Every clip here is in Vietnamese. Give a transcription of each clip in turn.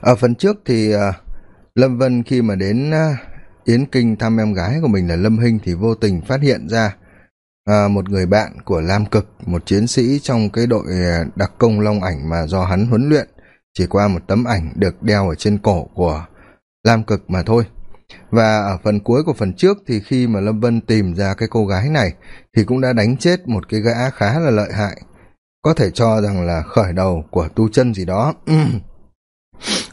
ở phần trước thì à, lâm vân khi mà đến à, yến kinh thăm em gái của mình là lâm hinh thì vô tình phát hiện ra à, một người bạn của lam cực, một chiến sĩ trong cái đội đặc công long ảnh mà do hắn huấn luyện. Chỉ qua một tấm ảnh được đeo ở trên cổ của lam cực mà thôi. Và ở phần cuối của phần trước thì khi mà lâm vân tìm ra cái cô gái này thì cũng đã đánh chết một cái gã khá là lợi hại. Có thể cho rằng là khởi đầu của tu chân gì đó.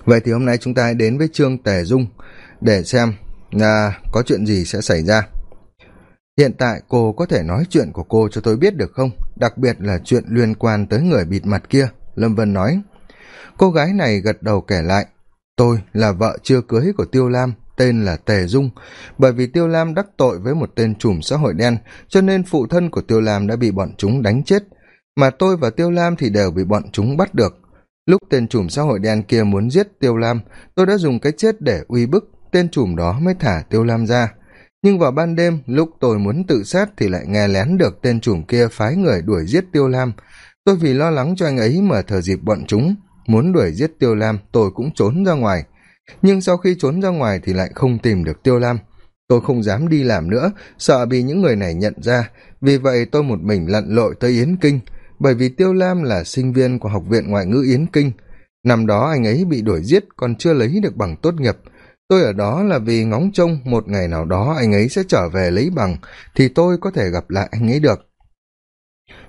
vậy thì hôm nay chúng ta đến với trương tề dung để xem là có chuyện gì sẽ xảy ra. Hiện tại cô có thể nói chuyện của cô cho tôi biết được không? Đặc biệt là chuyện liên quan tới người bịt mặt kia, lâm vân nói. Cô gái này gật đầu kể lại. Tôi là vợ chưa cưới của tiêu lam, tên là tề dung. Bởi vì tiêu lam đắc tội với một tên trùm xã hội đen, cho nên phụ thân của tiêu lam đã bị bọn chúng đánh chết. Mà tôi và tiêu lam thì đều bị bọn chúng bắt được lúc tên trùm xã hội đen kia muốn giết tiêu lam, tôi đã dùng cái chết để uy bức tên trùm đó mới thả tiêu lam ra. Nhưng vào ban đêm, lúc tôi muốn tự sát thì lại nghe lén được tên trùm kia phái người đuổi giết tiêu lam. Tôi vì lo lắng cho anh ấy mà thờ dịp bọn chúng. Muốn đuổi giết tiêu lam, tôi cũng trốn ra ngoài. Nhưng sau khi trốn ra ngoài thì lại không tìm được tiêu lam. Tôi không dám đi làm nữa, sợ bị những người này nhận ra. Vì vậy tôi một mình lặn lội tới yến kinh bởi vì tiêu lam là sinh viên của học viện ngoại ngữ yến kinh. Năm đó anh ấy bị đuổi giết, còn chưa lấy được bằng tốt nghiệp. Tôi ở đó là vì ngóng trông một ngày nào đó anh ấy sẽ trở về lấy bằng, thì tôi có thể gặp lại anh ấy được.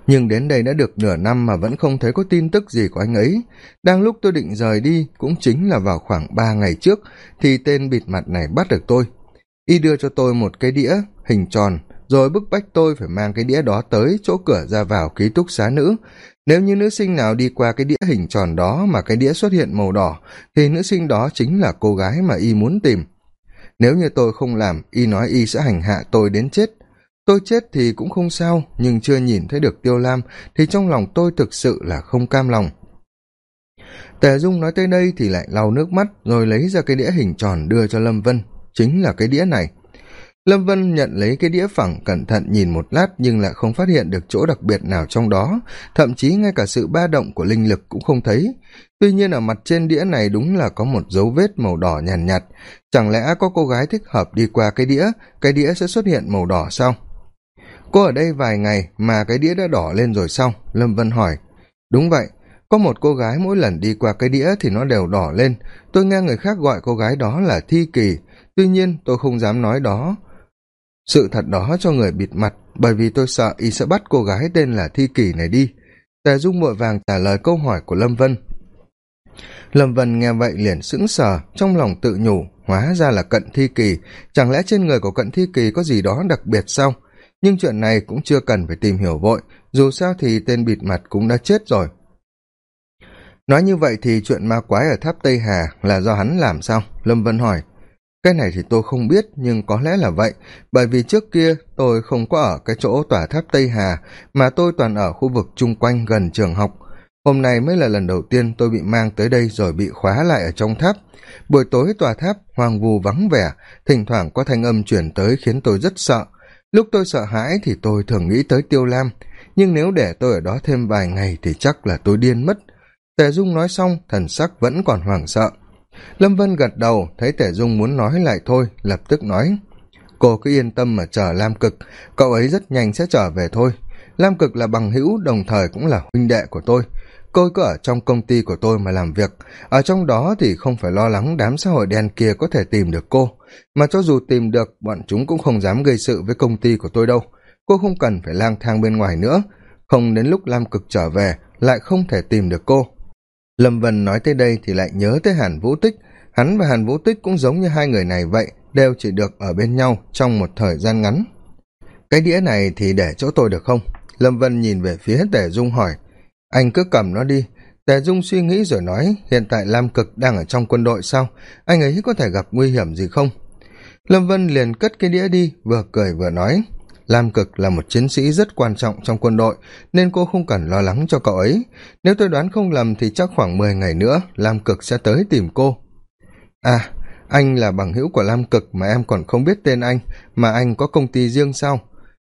Nhưng đến đây đã được nửa năm mà vẫn không thấy có tin tức gì của anh ấy. Đang lúc tôi định rời đi, cũng chính là vào khoảng ba ngày trước, thì tên bịt mặt này bắt được tôi. Y đưa cho tôi một cái đĩa, hình tròn rồi bức bách tôi phải mang cái đĩa đó tới chỗ cửa ra vào ký túc xá nữ. Nếu như nữ sinh nào đi qua cái đĩa hình tròn đó mà cái đĩa xuất hiện màu đỏ, thì nữ sinh đó chính là cô gái mà y muốn tìm. Nếu như tôi không làm, y nói y sẽ hành hạ tôi đến chết. Tôi chết thì cũng không sao, nhưng chưa nhìn thấy được tiêu lam, thì trong lòng tôi thực sự là không cam lòng. Tề dung nói tới đây thì lại lau nước mắt, rồi lấy ra cái đĩa hình tròn đưa cho lâm vân. Chính là cái đĩa này lâm vân nhận lấy cái đĩa phẳng cẩn thận nhìn một lát nhưng lại không phát hiện được chỗ đặc biệt nào trong đó. Thậm chí ngay cả sự ba động của linh lực cũng không thấy. Tuy nhiên ở mặt trên đĩa này đúng là có một dấu vết màu đỏ nhàn nhạt, nhạt chẳng lẽ có cô gái thích hợp đi qua cái đĩa? Cái đĩa sẽ xuất hiện màu đỏ sao? Cô ở đây vài ngày mà cái đĩa đã đỏ lên rồi xong, lâm vân hỏi. Đúng vậy. Có một cô gái mỗi lần đi qua cái đĩa thì nó đều đỏ lên. Tôi nghe người khác gọi cô gái đó là thi kỳ. Tuy nhiên tôi không dám nói đó sự thật đó cho người bịt mặt, bởi vì tôi sợ y sẽ bắt cô gái tên là thi kỳ này đi. Tề dung vội vàng trả lời câu hỏi của lâm vân. Lâm vân nghe vậy liền sững sờ, trong lòng tự nhủ, hóa ra là cận thi kỳ chẳng lẽ trên người của cận thi kỳ có gì đó đặc biệt sao? Nhưng chuyện này cũng chưa cần phải tìm hiểu vội, dù sao thì tên bịt mặt cũng đã chết rồi. Nói như vậy thì chuyện ma quái ở tháp tây hà là do hắn làm sao? Lâm vân hỏi cái này thì tôi không biết, nhưng có lẽ là vậy. Bởi vì trước kia, tôi không có ở cái chỗ tòa tháp tây hà, mà tôi toàn ở khu vực chung quanh gần trường học. Hôm nay mới là lần đầu tiên tôi bị mang tới đây rồi bị khóa lại ở trong tháp. Buổi tối tòa tháp hoang vu vắng vẻ, thỉnh thoảng có thanh âm chuyển tới khiến tôi rất sợ. Lúc tôi sợ hãi thì tôi thường nghĩ tới tiêu lam, nhưng nếu để tôi ở đó thêm vài ngày thì chắc là tôi điên mất. Tề dung nói xong, thần sắc vẫn còn hoảng sợ lâm vân gật đầu, thấy tể dung muốn nói lại thôi, lập tức nói, cô cứ yên tâm mà chờ lam cực, cậu ấy rất nhanh sẽ trở về thôi. Lam cực là bằng hữu, đồng thời cũng là huynh đệ của tôi. Cô cứ ở trong công ty của tôi mà làm việc, ở trong đó thì không phải lo lắng đám xã hội đen kia có thể tìm được cô. Mà cho dù tìm được, bọn chúng cũng không dám gây sự với công ty của tôi đâu. Cô không cần phải lang thang bên ngoài nữa, không đến lúc lam cực trở về, lại không thể tìm được cô lâm vân nói tới đây thì lại nhớ tới hàn vũ tích. Hắn và hàn vũ tích cũng giống như hai người này vậy, đều chỉ được ở bên nhau trong một thời gian ngắn. Cái đĩa này thì để chỗ tôi được không? Lâm vân nhìn về phía tề dung hỏi. Anh cứ cầm nó đi. Tề dung suy nghĩ rồi nói, hiện tại lam cực đang ở trong quân đội sao? Anh ấy có thể gặp nguy hiểm gì không? Lâm vân liền cất cái đĩa đi, vừa cười vừa nói lam cực là một chiến sĩ rất quan trọng trong quân đội, nên cô không cần lo lắng cho cậu ấy. Nếu tôi đoán không lầm thì chắc khoảng mười ngày nữa, lam cực sẽ tới tìm cô. À anh là bằng hữu của lam cực mà em còn không biết tên anh, mà anh có công ty riêng sao?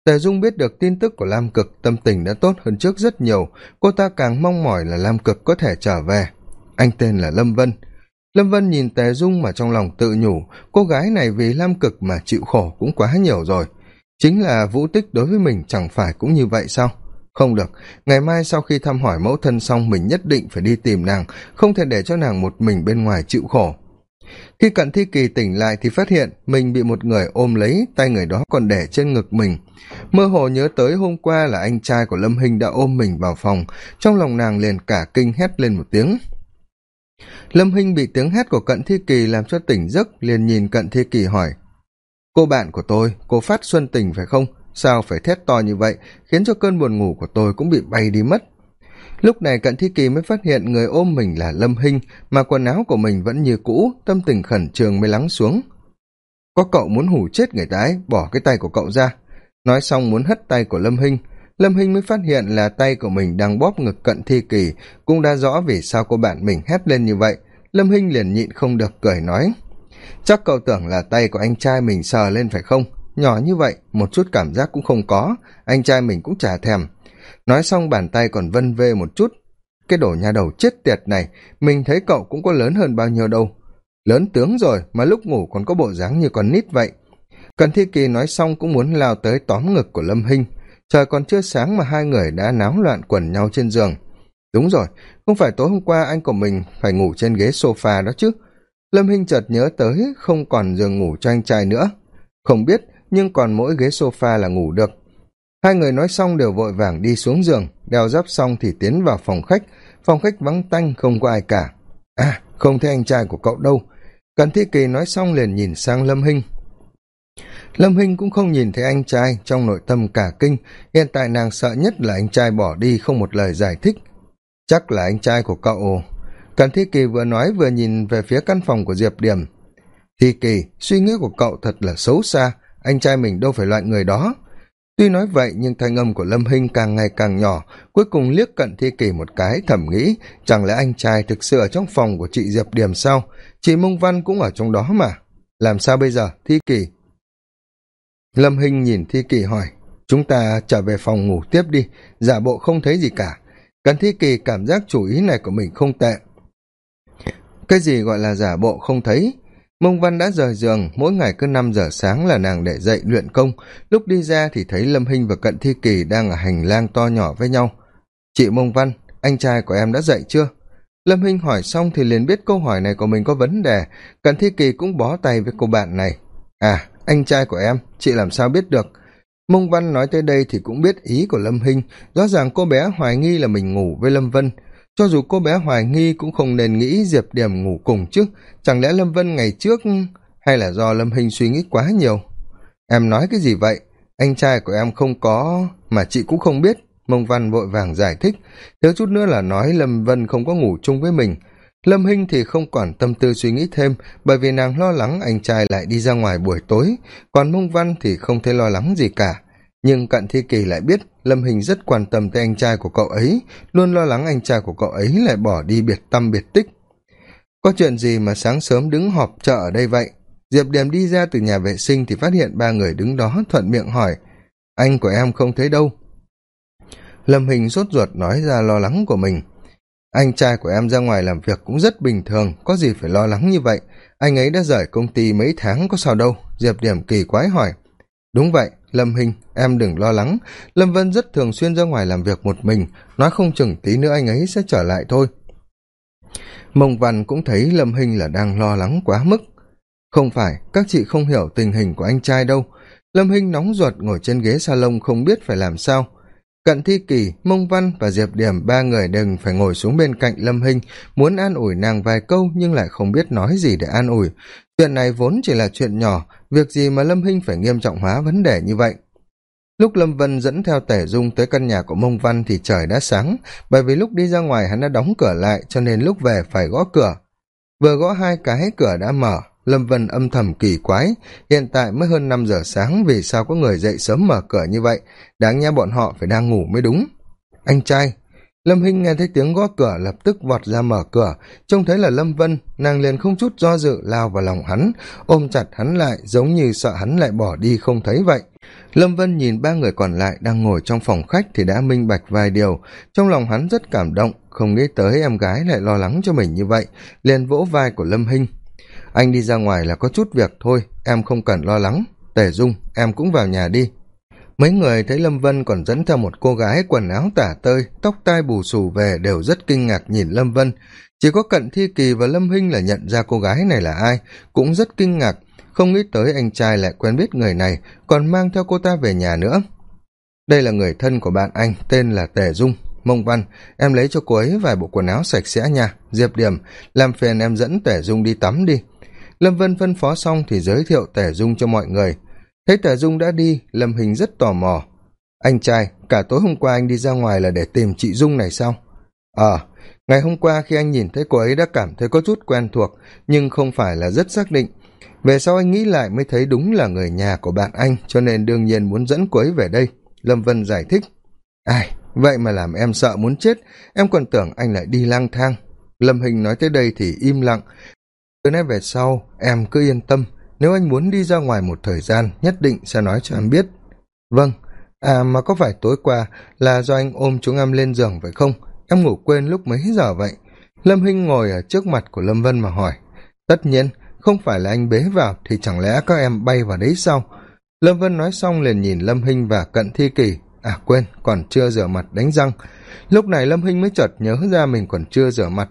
Tề dung biết được tin tức của lam cực, tâm tình đã tốt hơn trước rất nhiều. Cô ta càng mong mỏi là lam cực có thể trở về. Anh tên là lâm vân. Lâm vân nhìn tề dung mà trong lòng tự nhủ, cô gái này vì lam cực mà chịu khổ cũng quá nhiều rồi chính là vũ tích đối với mình chẳng phải cũng như vậy sao? Không được, ngày mai sau khi thăm hỏi mẫu thân xong mình nhất định phải đi tìm nàng, không thể để cho nàng một mình bên ngoài chịu khổ. Khi cận thi kỳ tỉnh lại thì phát hiện mình bị một người ôm lấy, tay người đó còn để trên ngực mình. Mơ hồ nhớ tới hôm qua là anh trai của lâm hình đã ôm mình vào phòng, trong lòng nàng liền cả kinh hét lên một tiếng. Lâm hinh bị tiếng hét của cận thi kỳ làm cho tỉnh giấc, liền nhìn cận thi kỳ hỏi cô bạn của tôi, cô phát xuân tình phải không? Sao phải thét to như vậy, khiến cho cơn buồn ngủ của tôi cũng bị bay đi mất. Lúc này cận thi kỳ mới phát hiện người ôm mình là lâm hinh, mà quần áo của mình vẫn như cũ, tâm tình khẩn trương mới lắng xuống. Có cậu muốn hủ chết người ta ấy, bỏ cái tay của cậu ra. Nói xong muốn hất tay của lâm hinh. Lâm hinh mới phát hiện là tay của mình đang bóp ngực cận thi kỳ, cũng đã rõ vì sao cô bạn mình hét lên như vậy. Lâm hinh liền nhịn không được cười nói chắc cậu tưởng là tay của anh trai mình sờ lên phải không? Nhỏ như vậy, một chút cảm giác cũng không có. Anh trai mình cũng chả thèm. Nói xong bàn tay còn vân vê một chút. Cái đổ nhà đầu chết tiệt này, mình thấy cậu cũng có lớn hơn bao nhiêu đâu. Lớn tướng rồi, mà lúc ngủ còn có bộ dáng như con nít vậy. Cần thi kỳ nói xong cũng muốn lao tới tóm ngực của lâm hinh. Trời còn chưa sáng mà hai người đã náo loạn quần nhau trên giường. Đúng rồi, không phải tối hôm qua anh của mình phải ngủ trên ghế s o f a đó chứ lâm hinh chợt nhớ tới không còn giường ngủ cho anh trai nữa. Không biết, nhưng còn mỗi ghế s o f a là ngủ được. Hai người nói xong đều vội vàng đi xuống giường, đeo giáp xong thì tiến vào phòng khách. Phòng khách vắng tanh, không có ai cả. À không thấy anh trai của cậu đâu. Cần thi kỳ nói xong liền nhìn sang lâm hinh. Lâm hinh cũng không nhìn thấy anh trai, trong nội tâm cả kinh. Hiện tại nàng sợ nhất là anh trai bỏ đi không một lời giải thích. Chắc là anh trai của cậu cần thi kỳ vừa nói vừa nhìn về phía căn phòng của diệp điểm. Thi kỳ, suy nghĩ của cậu thật là xấu xa, anh trai mình đâu phải loại người đó. Tuy nói vậy, nhưng thanh âm của lâm hinh càng ngày càng nhỏ, cuối cùng liếc cận thi kỳ một cái thẩm nghĩ, chẳng lẽ anh trai thực sự ở trong phòng của chị diệp điểm sao? Chị mông văn cũng ở trong đó mà. Làm sao bây giờ, thi kỳ? Lâm hinh nhìn thi kỳ hỏi, chúng ta trở về phòng ngủ tiếp đi, giả bộ không thấy gì cả. Cần thi kỳ cảm giác chủ ý này của mình không tệ cái gì gọi là giả bộ không thấy? Mông văn đã rời giường, mỗi ngày cứ năm giờ sáng là nàng để dậy luyện công. Lúc đi ra thì thấy lâm hinh và cận thi kỳ đang ở hành lang to nhỏ với nhau. Chị mông văn, anh trai của em đã dậy chưa? Lâm hinh hỏi xong thì liền biết câu hỏi này của mình có vấn đề. Cận thi kỳ cũng bó tay với cô bạn này. À anh trai của em, chị làm sao biết được? Mông văn nói tới đây thì cũng biết ý của lâm hinh. Rõ ràng cô bé hoài nghi là mình ngủ với lâm vân cho dù cô bé hoài nghi cũng không nên nghĩ diệp điểm ngủ cùng chứ. Chẳng lẽ lâm vân ngày trước, hay là do lâm hinh suy nghĩ quá nhiều? Em nói cái gì vậy? Anh trai của em không có, mà chị cũng không biết. Mông văn vội vàng giải thích. Thiếu chút nữa là nói lâm vân không có ngủ chung với mình. Lâm hinh thì không còn tâm tư suy nghĩ thêm, bởi vì nàng lo lắng anh trai lại đi ra ngoài buổi tối. Còn mông văn thì không thấy lo lắng gì cả nhưng cận thi kỳ lại biết lâm hình rất quan tâm tới anh trai của cậu ấy, luôn lo lắng anh trai của cậu ấy lại bỏ đi biệt tâm biệt tích. Có chuyện gì mà sáng sớm đứng họp chợ ở đây vậy? Diệp điềm đi ra từ nhà vệ sinh thì phát hiện ba người đứng đó thuận miệng hỏi, anh của em không thấy đâu? Lâm hình sốt ruột nói ra lo lắng của mình, anh trai của em ra ngoài làm việc cũng rất bình thường, có gì phải lo lắng như vậy? Anh ấy đã rời công ty mấy tháng có sao đâu? Diệp điểm kỳ quái hỏi, đúng vậy lâm hình em đừng lo lắng. Lâm vân rất thường xuyên ra ngoài làm việc một mình. Nói không chừng tí nữa anh ấy sẽ trở lại thôi. Mông văn cũng thấy lâm hình là đang lo lắng quá mức. Không phải, các chị không hiểu tình hình của anh trai đâu. Lâm hinh nóng ruột ngồi trên ghế salon không biết phải làm sao. Cận thi kỳ, mông văn và diệp điểm, ba người đừng phải ngồi xuống bên cạnh lâm hinh. Muốn an ủi nàng vài câu nhưng lại không biết nói gì để an ủi. Chuyện này vốn chỉ là chuyện nhỏ việc gì mà lâm hinh phải nghiêm trọng hóa vấn đề như vậy? Lúc lâm vân dẫn theo tể dung tới căn nhà của mông văn thì trời đã sáng, bởi vì lúc đi ra ngoài hắn đã đóng cửa lại cho nên lúc về phải gõ cửa. Vừa gõ hai cái, cửa đã mở. Lâm vân âm thầm kỳ quái, hiện tại mới hơn năm giờ sáng, vì sao có người dậy sớm mở cửa như vậy? Đáng nhẽ bọn họ phải đang ngủ mới đúng. Anh trai lâm hinh nghe thấy tiếng gõ cửa lập tức vọt ra mở cửa. Trông thấy là lâm vân, nàng liền không chút do dự lao vào lòng hắn, ôm chặt hắn lại giống như sợ hắn lại bỏ đi không thấy vậy. Lâm vân nhìn ba người còn lại đang ngồi trong phòng khách thì đã minh bạch vài điều. Trong lòng hắn rất cảm động, không nghĩ tới em gái lại lo lắng cho mình như vậy, liền vỗ vai của lâm hinh. Anh đi ra ngoài là có chút việc thôi, em không cần lo lắng. Tề dung, em cũng vào nhà đi mấy người thấy lâm vân còn dẫn theo một cô gái quần áo tả tơi, tóc tai bù xù về đều rất kinh ngạc nhìn lâm vân. Chỉ có cận thi kỳ và lâm hinh là nhận ra cô gái này là ai, cũng rất kinh ngạc. Không nghĩ tới anh trai lại quen biết người này, còn mang theo cô ta về nhà nữa. Đây là người thân của bạn anh, tên là tề dung. Mông văn, em lấy cho cô ấy vài bộ quần áo sạch sẽ nha. Diệp điểm, làm phiền em dẫn tề dung đi tắm đi. Lâm vân phân phó xong thì giới thiệu tề dung cho mọi người thấy tả dung đã đi, lâm hình rất tò mò. Anh trai, cả tối hôm qua anh đi ra ngoài là để tìm chị dung này sao? Ờ ngày hôm qua khi anh nhìn thấy cô ấy đã cảm thấy có chút quen thuộc, nhưng không phải là rất xác định. Về sau anh nghĩ lại mới thấy đúng là người nhà của bạn anh, cho nên đương nhiên muốn dẫn cô ấy về đây. Lâm vân giải thích. Ai, vậy mà làm em sợ muốn chết, em còn tưởng anh lại đi lang thang. Lâm hình nói tới đây thì im lặng. Từ nay về sau, em cứ yên tâm nếu anh muốn đi ra ngoài một thời gian, nhất định sẽ nói cho em biết. Vâng. À mà có phải tối qua là do anh ôm chúng em lên giường phải không? Em ngủ quên lúc mấy giờ vậy? Lâm hinh ngồi ở trước mặt của lâm vân mà hỏi. Tất nhiên, không phải là anh bế vào thì chẳng lẽ các em bay vào đấy sao lâm vân nói xong liền nhìn lâm hinh và cận thi kỳ. À quên, còn chưa rửa mặt đánh răng. Lúc này lâm hinh mới chợt nhớ ra mình còn chưa rửa mặt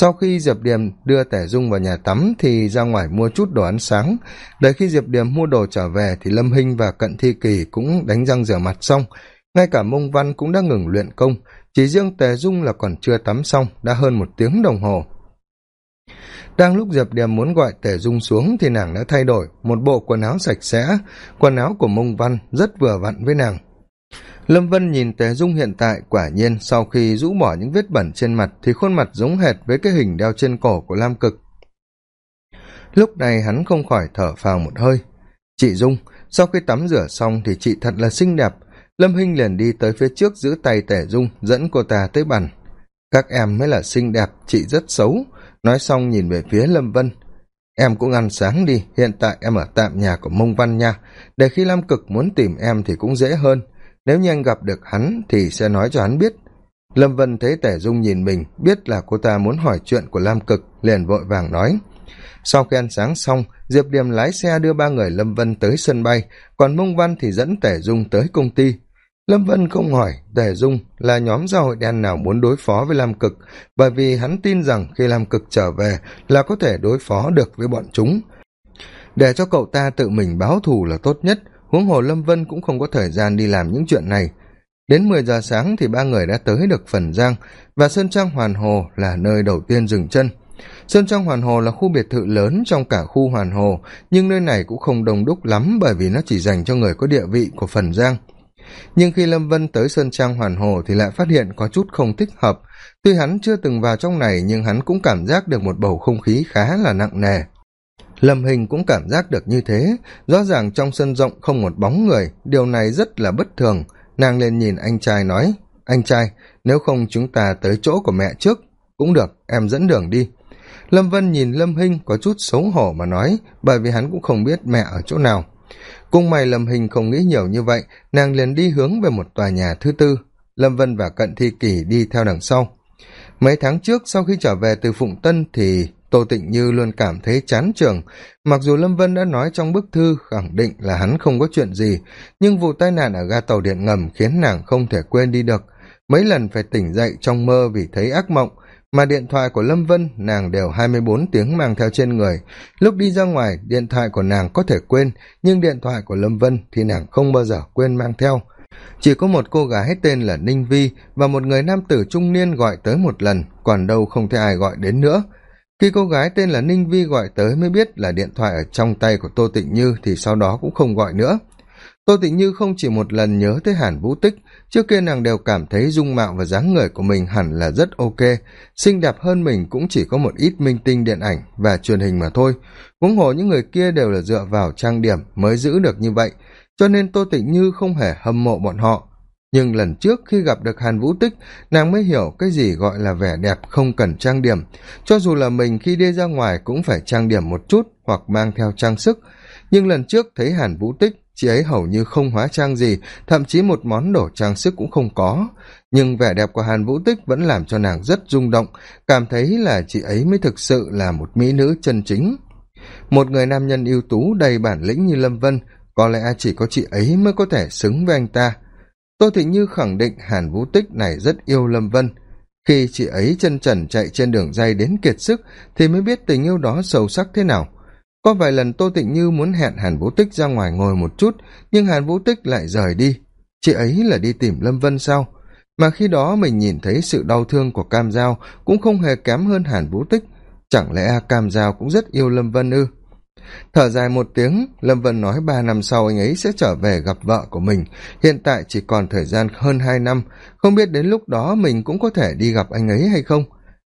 sau khi diệp điềm đưa tẻ dung vào nhà tắm thì ra ngoài mua chút đồ ăn sáng. Đợi khi diệp điềm mua đồ trở về thì lâm hinh và cận thi kỳ cũng đánh răng rửa mặt xong. Ngay cả mông văn cũng đã ngừng luyện công. Chỉ riêng tề dung là còn chưa tắm xong, đã hơn một tiếng đồng hồ. Đang lúc diệp điềm muốn gọi tề dung xuống thì nàng đã thay đổi. Một bộ quần áo sạch sẽ, quần áo của mông văn rất vừa vặn với nàng lâm vân nhìn tề dung hiện tại, quả nhiên sau khi rũ bỏ những vết bẩn trên mặt thì khuôn mặt giống hệt với cái hình đeo trên cổ của lam cực. Lúc này hắn không khỏi thở phào một hơi. Chị dung, sau khi tắm rửa xong thì chị thật là xinh đẹp. Lâm hinh liền đi tới phía trước giữ tay tề dung, dẫn cô ta tới bàn. Các em mới là xinh đẹp, chị rất xấu. Nói xong nhìn về phía lâm vân. Em cũng ăn sáng đi, hiện tại em ở tạm nhà của mông văn nha. Để khi lam cực muốn tìm em thì cũng dễ hơn nếu như anh gặp được hắn thì sẽ nói cho hắn biết. Lâm vân thấy tể dung nhìn mình, biết là cô ta muốn hỏi chuyện của lam cực, liền vội vàng nói. Sau khi ăn sáng xong, diệp điềm lái xe đưa ba người lâm vân tới sân bay, còn mông văn thì dẫn tể dung tới công ty. Lâm vân không hỏi tể dung là nhóm xã hội đen nào muốn đối phó với lam cực, bởi vì hắn tin rằng khi lam cực trở về là có thể đối phó được với bọn chúng. Để cho cậu ta tự mình báo thù là tốt nhất huống hồ lâm vân cũng không có thời gian đi làm những chuyện này. Đến mười giờ sáng thì ba người đã tới được phần giang và sơn trang hoàn hồ là nơi đầu tiên dừng chân. Sơn trang hoàn hồ là khu biệt thự lớn trong cả khu hoàn hồ, nhưng nơi này cũng không đông đúc lắm bởi vì nó chỉ dành cho người có địa vị của phần giang. Nhưng khi lâm vân tới sơn trang hoàn hồ thì lại phát hiện có chút không thích hợp. Tuy hắn chưa từng vào trong này, nhưng hắn cũng cảm giác được một bầu không khí khá là nặng nề lâm hình cũng cảm giác được như thế. Rõ ràng trong sân rộng không một bóng người, điều này rất là bất thường. Nàng lên nhìn anh trai nói, anh trai, nếu không chúng ta tới chỗ của mẹ trước, cũng được, em dẫn đường đi. Lâm vân nhìn lâm hinh có chút xấu hổ mà nói, bởi vì hắn cũng không biết mẹ ở chỗ nào. Cung mày lâm hình không nghĩ nhiều như vậy, nàng liền đi hướng về một tòa nhà thứ tư. Lâm vân và cận thi kỷ đi theo đằng sau. Mấy tháng trước, sau khi trở về từ phụng tân thì tô tịnh như luôn cảm thấy chán trường mặc dù lâm vân đã nói trong bức thư khẳng định là hắn không có chuyện gì, nhưng vụ tai nạn ở ga tàu điện ngầm khiến nàng không thể quên đi được. Mấy lần phải tỉnh dậy trong mơ vì thấy ác mộng, mà điện thoại của lâm vân nàng đều hai mươi bốn tiếng mang theo trên người. Lúc đi ra ngoài, điện thoại của nàng có thể quên, nhưng điện thoại của lâm vân thì nàng không bao giờ quên mang theo. Chỉ có một cô gái tên là ninh vi và một người nam tử trung niên gọi tới một lần, còn đâu không thấy ai gọi đến nữa khi cô gái tên là ninh vi gọi tới mới biết là điện thoại ở trong tay của tô tịnh như thì sau đó cũng không gọi nữa. Tô tịnh như không chỉ một lần nhớ tới hàn vũ tích, trước kia nàng đều cảm thấy dung mạo và dáng người của mình hẳn là rất ok. Xinh đẹp hơn mình cũng chỉ có một ít minh tinh điện ảnh và truyền hình mà thôi. Huống hồ những người kia đều là dựa vào trang điểm mới giữ được như vậy, cho nên tô tịnh như không hề hâm mộ bọn họ nhưng lần trước khi gặp được hàn vũ tích, nàng mới hiểu cái gì gọi là vẻ đẹp không cần trang điểm. Cho dù là mình khi đi ra ngoài cũng phải trang điểm một chút hoặc mang theo trang sức. Nhưng lần trước thấy hàn vũ tích, chị ấy hầu như không hóa trang gì, thậm chí một món đồ trang sức cũng không có. Nhưng vẻ đẹp của hàn vũ tích vẫn làm cho nàng rất rung động, cảm thấy là chị ấy mới thực sự là một mỹ nữ chân chính. Một người nam nhân ưu tú đầy bản lĩnh như lâm vân, có lẽ chỉ có chị ấy mới có thể xứng với anh ta tô thị như khẳng định hàn vũ tích này rất yêu lâm vân. Khi chị ấy chân trần chạy trên đường dây đến kiệt sức thì mới biết tình yêu đó sâu sắc thế nào. Có vài lần tô tịnh như muốn hẹn hàn vũ tích ra ngoài ngồi một chút, nhưng hàn vũ tích lại rời đi. Chị ấy là đi tìm lâm vân sao? Mà khi đó mình nhìn thấy sự đau thương của cam giao cũng không hề kém hơn hàn vũ tích. Chẳng lẽ cam giao cũng rất yêu lâm vân ư? Thở dài một tiếng, lâm vân nói ba năm sau anh ấy sẽ trở về gặp vợ của mình. Hiện tại chỉ còn thời gian hơn hai năm. Không biết đến lúc đó mình cũng có thể đi gặp anh ấy hay không?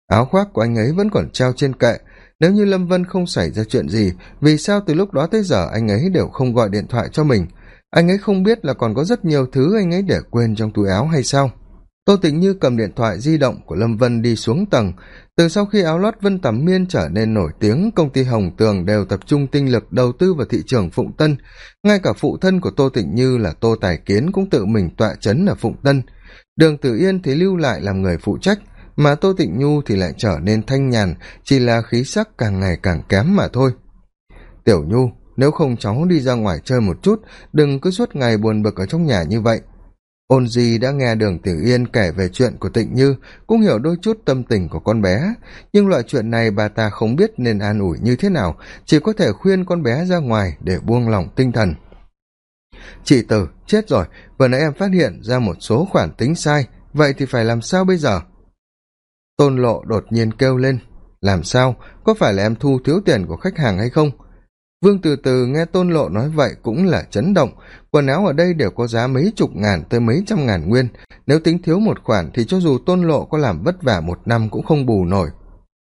Áo khoác của anh ấy vẫn còn treo trên kệ. Nếu như lâm vân không xảy ra chuyện gì, vì sao từ lúc đó tới giờ anh ấy đều không gọi điện thoại cho mình? Anh ấy không biết là còn có rất nhiều thứ anh ấy để quên trong túi áo hay sao? Tô tịnh như cầm điện thoại di động của lâm vân đi xuống tầng. Từ sau khi áo lót vân tẩm miên trở nên nổi tiếng, công ty hồng tường đều tập trung tinh lực đầu tư vào thị trường phụng tân. Ngay cả phụ thân của tô tịnh như là tô tài kiến cũng tự mình tọa c h ấ n ở phụng tân. Đường tử yên thì lưu lại làm người phụ trách, mà tô tịnh nhu thì lại trở nên thanh nhàn, chỉ là khí sắc càng ngày càng kém mà thôi. Tiểu nhu, nếu không cháu đi ra ngoài chơi một chút, đừng cứ suốt ngày buồn bực ở trong nhà như vậy ôn di đã nghe đường tử yên kể về chuyện của tịnh như, cũng hiểu đôi chút tâm tình của con bé. Nhưng loại chuyện này bà ta không biết nên an ủi như thế nào, chỉ có thể khuyên con bé ra ngoài để buông lỏng tinh thần. Chị tử, chết rồi, vừa nãy em phát hiện ra một số khoản tính sai, vậy thì phải làm sao bây giờ? Tôn lộ đột nhiên kêu lên. Làm sao? Có phải là em thu thiếu tiền của khách hàng hay không? Vương từ từ nghe tôn lộ nói vậy cũng là chấn động. Quần áo ở đây đều có giá mấy chục ngàn tới mấy trăm ngàn nguyên. Nếu tính thiếu một khoản thì cho dù tôn lộ có làm vất vả một năm cũng không bù nổi.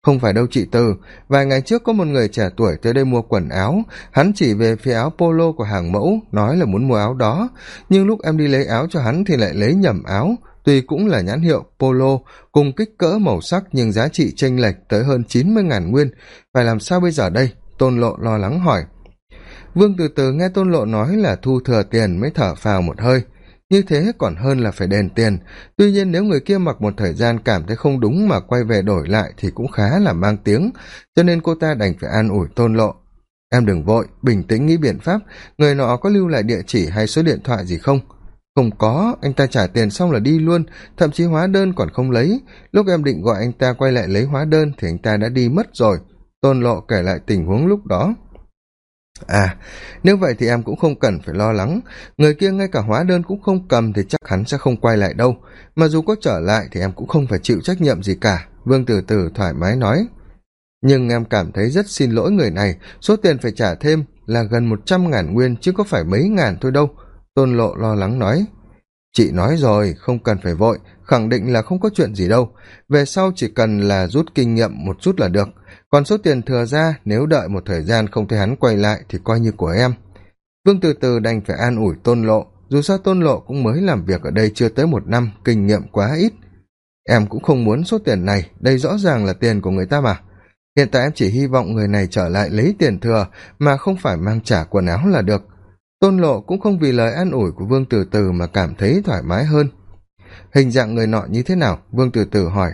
Không phải đâu chị tư, vài ngày trước có một người trẻ tuổi tới đây mua quần áo. Hắn chỉ về phía áo polo của hàng mẫu, nói là muốn mua áo đó. Nhưng lúc em đi lấy áo cho hắn thì lại lấy nhầm áo. Tuy cũng là nhãn hiệu polo, cùng kích cỡ màu sắc nhưng giá trị chênh lệch tới hơn chín mươi ngàn nguyên. Phải làm sao bây giờ đây? Tôn lộ lo lắng hỏi. Vương từ từ nghe tôn lộ nói là thu thừa tiền mới thở phào một hơi. Như thế còn hơn là phải đền tiền. Tuy nhiên nếu người kia mặc một thời gian cảm thấy không đúng mà quay về đổi lại thì cũng khá là mang tiếng, cho nên cô ta đành phải an ủi tôn lộ. Em đừng vội, bình tĩnh nghĩ biện pháp. Người nọ có lưu lại địa chỉ hay số điện thoại gì không? Không có, anh ta trả tiền xong là đi luôn, thậm chí hóa đơn còn không lấy. Lúc em định gọi anh ta quay lại lấy hóa đơn thì anh ta đã đi mất rồi tôn lộ kể lại tình huống lúc đó. À nếu vậy thì em cũng không cần phải lo lắng. Người kia ngay cả hóa đơn cũng không cầm thì chắc hắn sẽ không quay lại đâu. Mà dù có trở lại thì em cũng không phải chịu trách nhiệm gì cả. Vương từ từ thoải mái nói. Nhưng em cảm thấy rất xin lỗi người này. Số tiền phải trả thêm là gần một trăm ngàn nguyên chứ có phải mấy ngàn thôi đâu. Tôn lộ lo lắng nói. Chị nói rồi, không cần phải vội. Khẳng định là không có chuyện gì đâu. Về sau chỉ cần là rút kinh nghiệm một chút là được còn số tiền thừa ra, nếu đợi một thời gian không thấy hắn quay lại thì coi như của em. Vương từ từ đành phải an ủi tôn lộ, dù sao tôn lộ cũng mới làm việc ở đây chưa tới một năm, kinh nghiệm quá ít. Em cũng không muốn số tiền này, đây rõ ràng là tiền của người ta mà. Hiện tại em chỉ hy vọng người này trở lại lấy tiền thừa, mà không phải mang trả quần áo là được. Tôn lộ cũng không vì lời an ủi của vương từ từ mà cảm thấy thoải mái hơn. Hình dạng người nọ như thế nào? Vương từ từ hỏi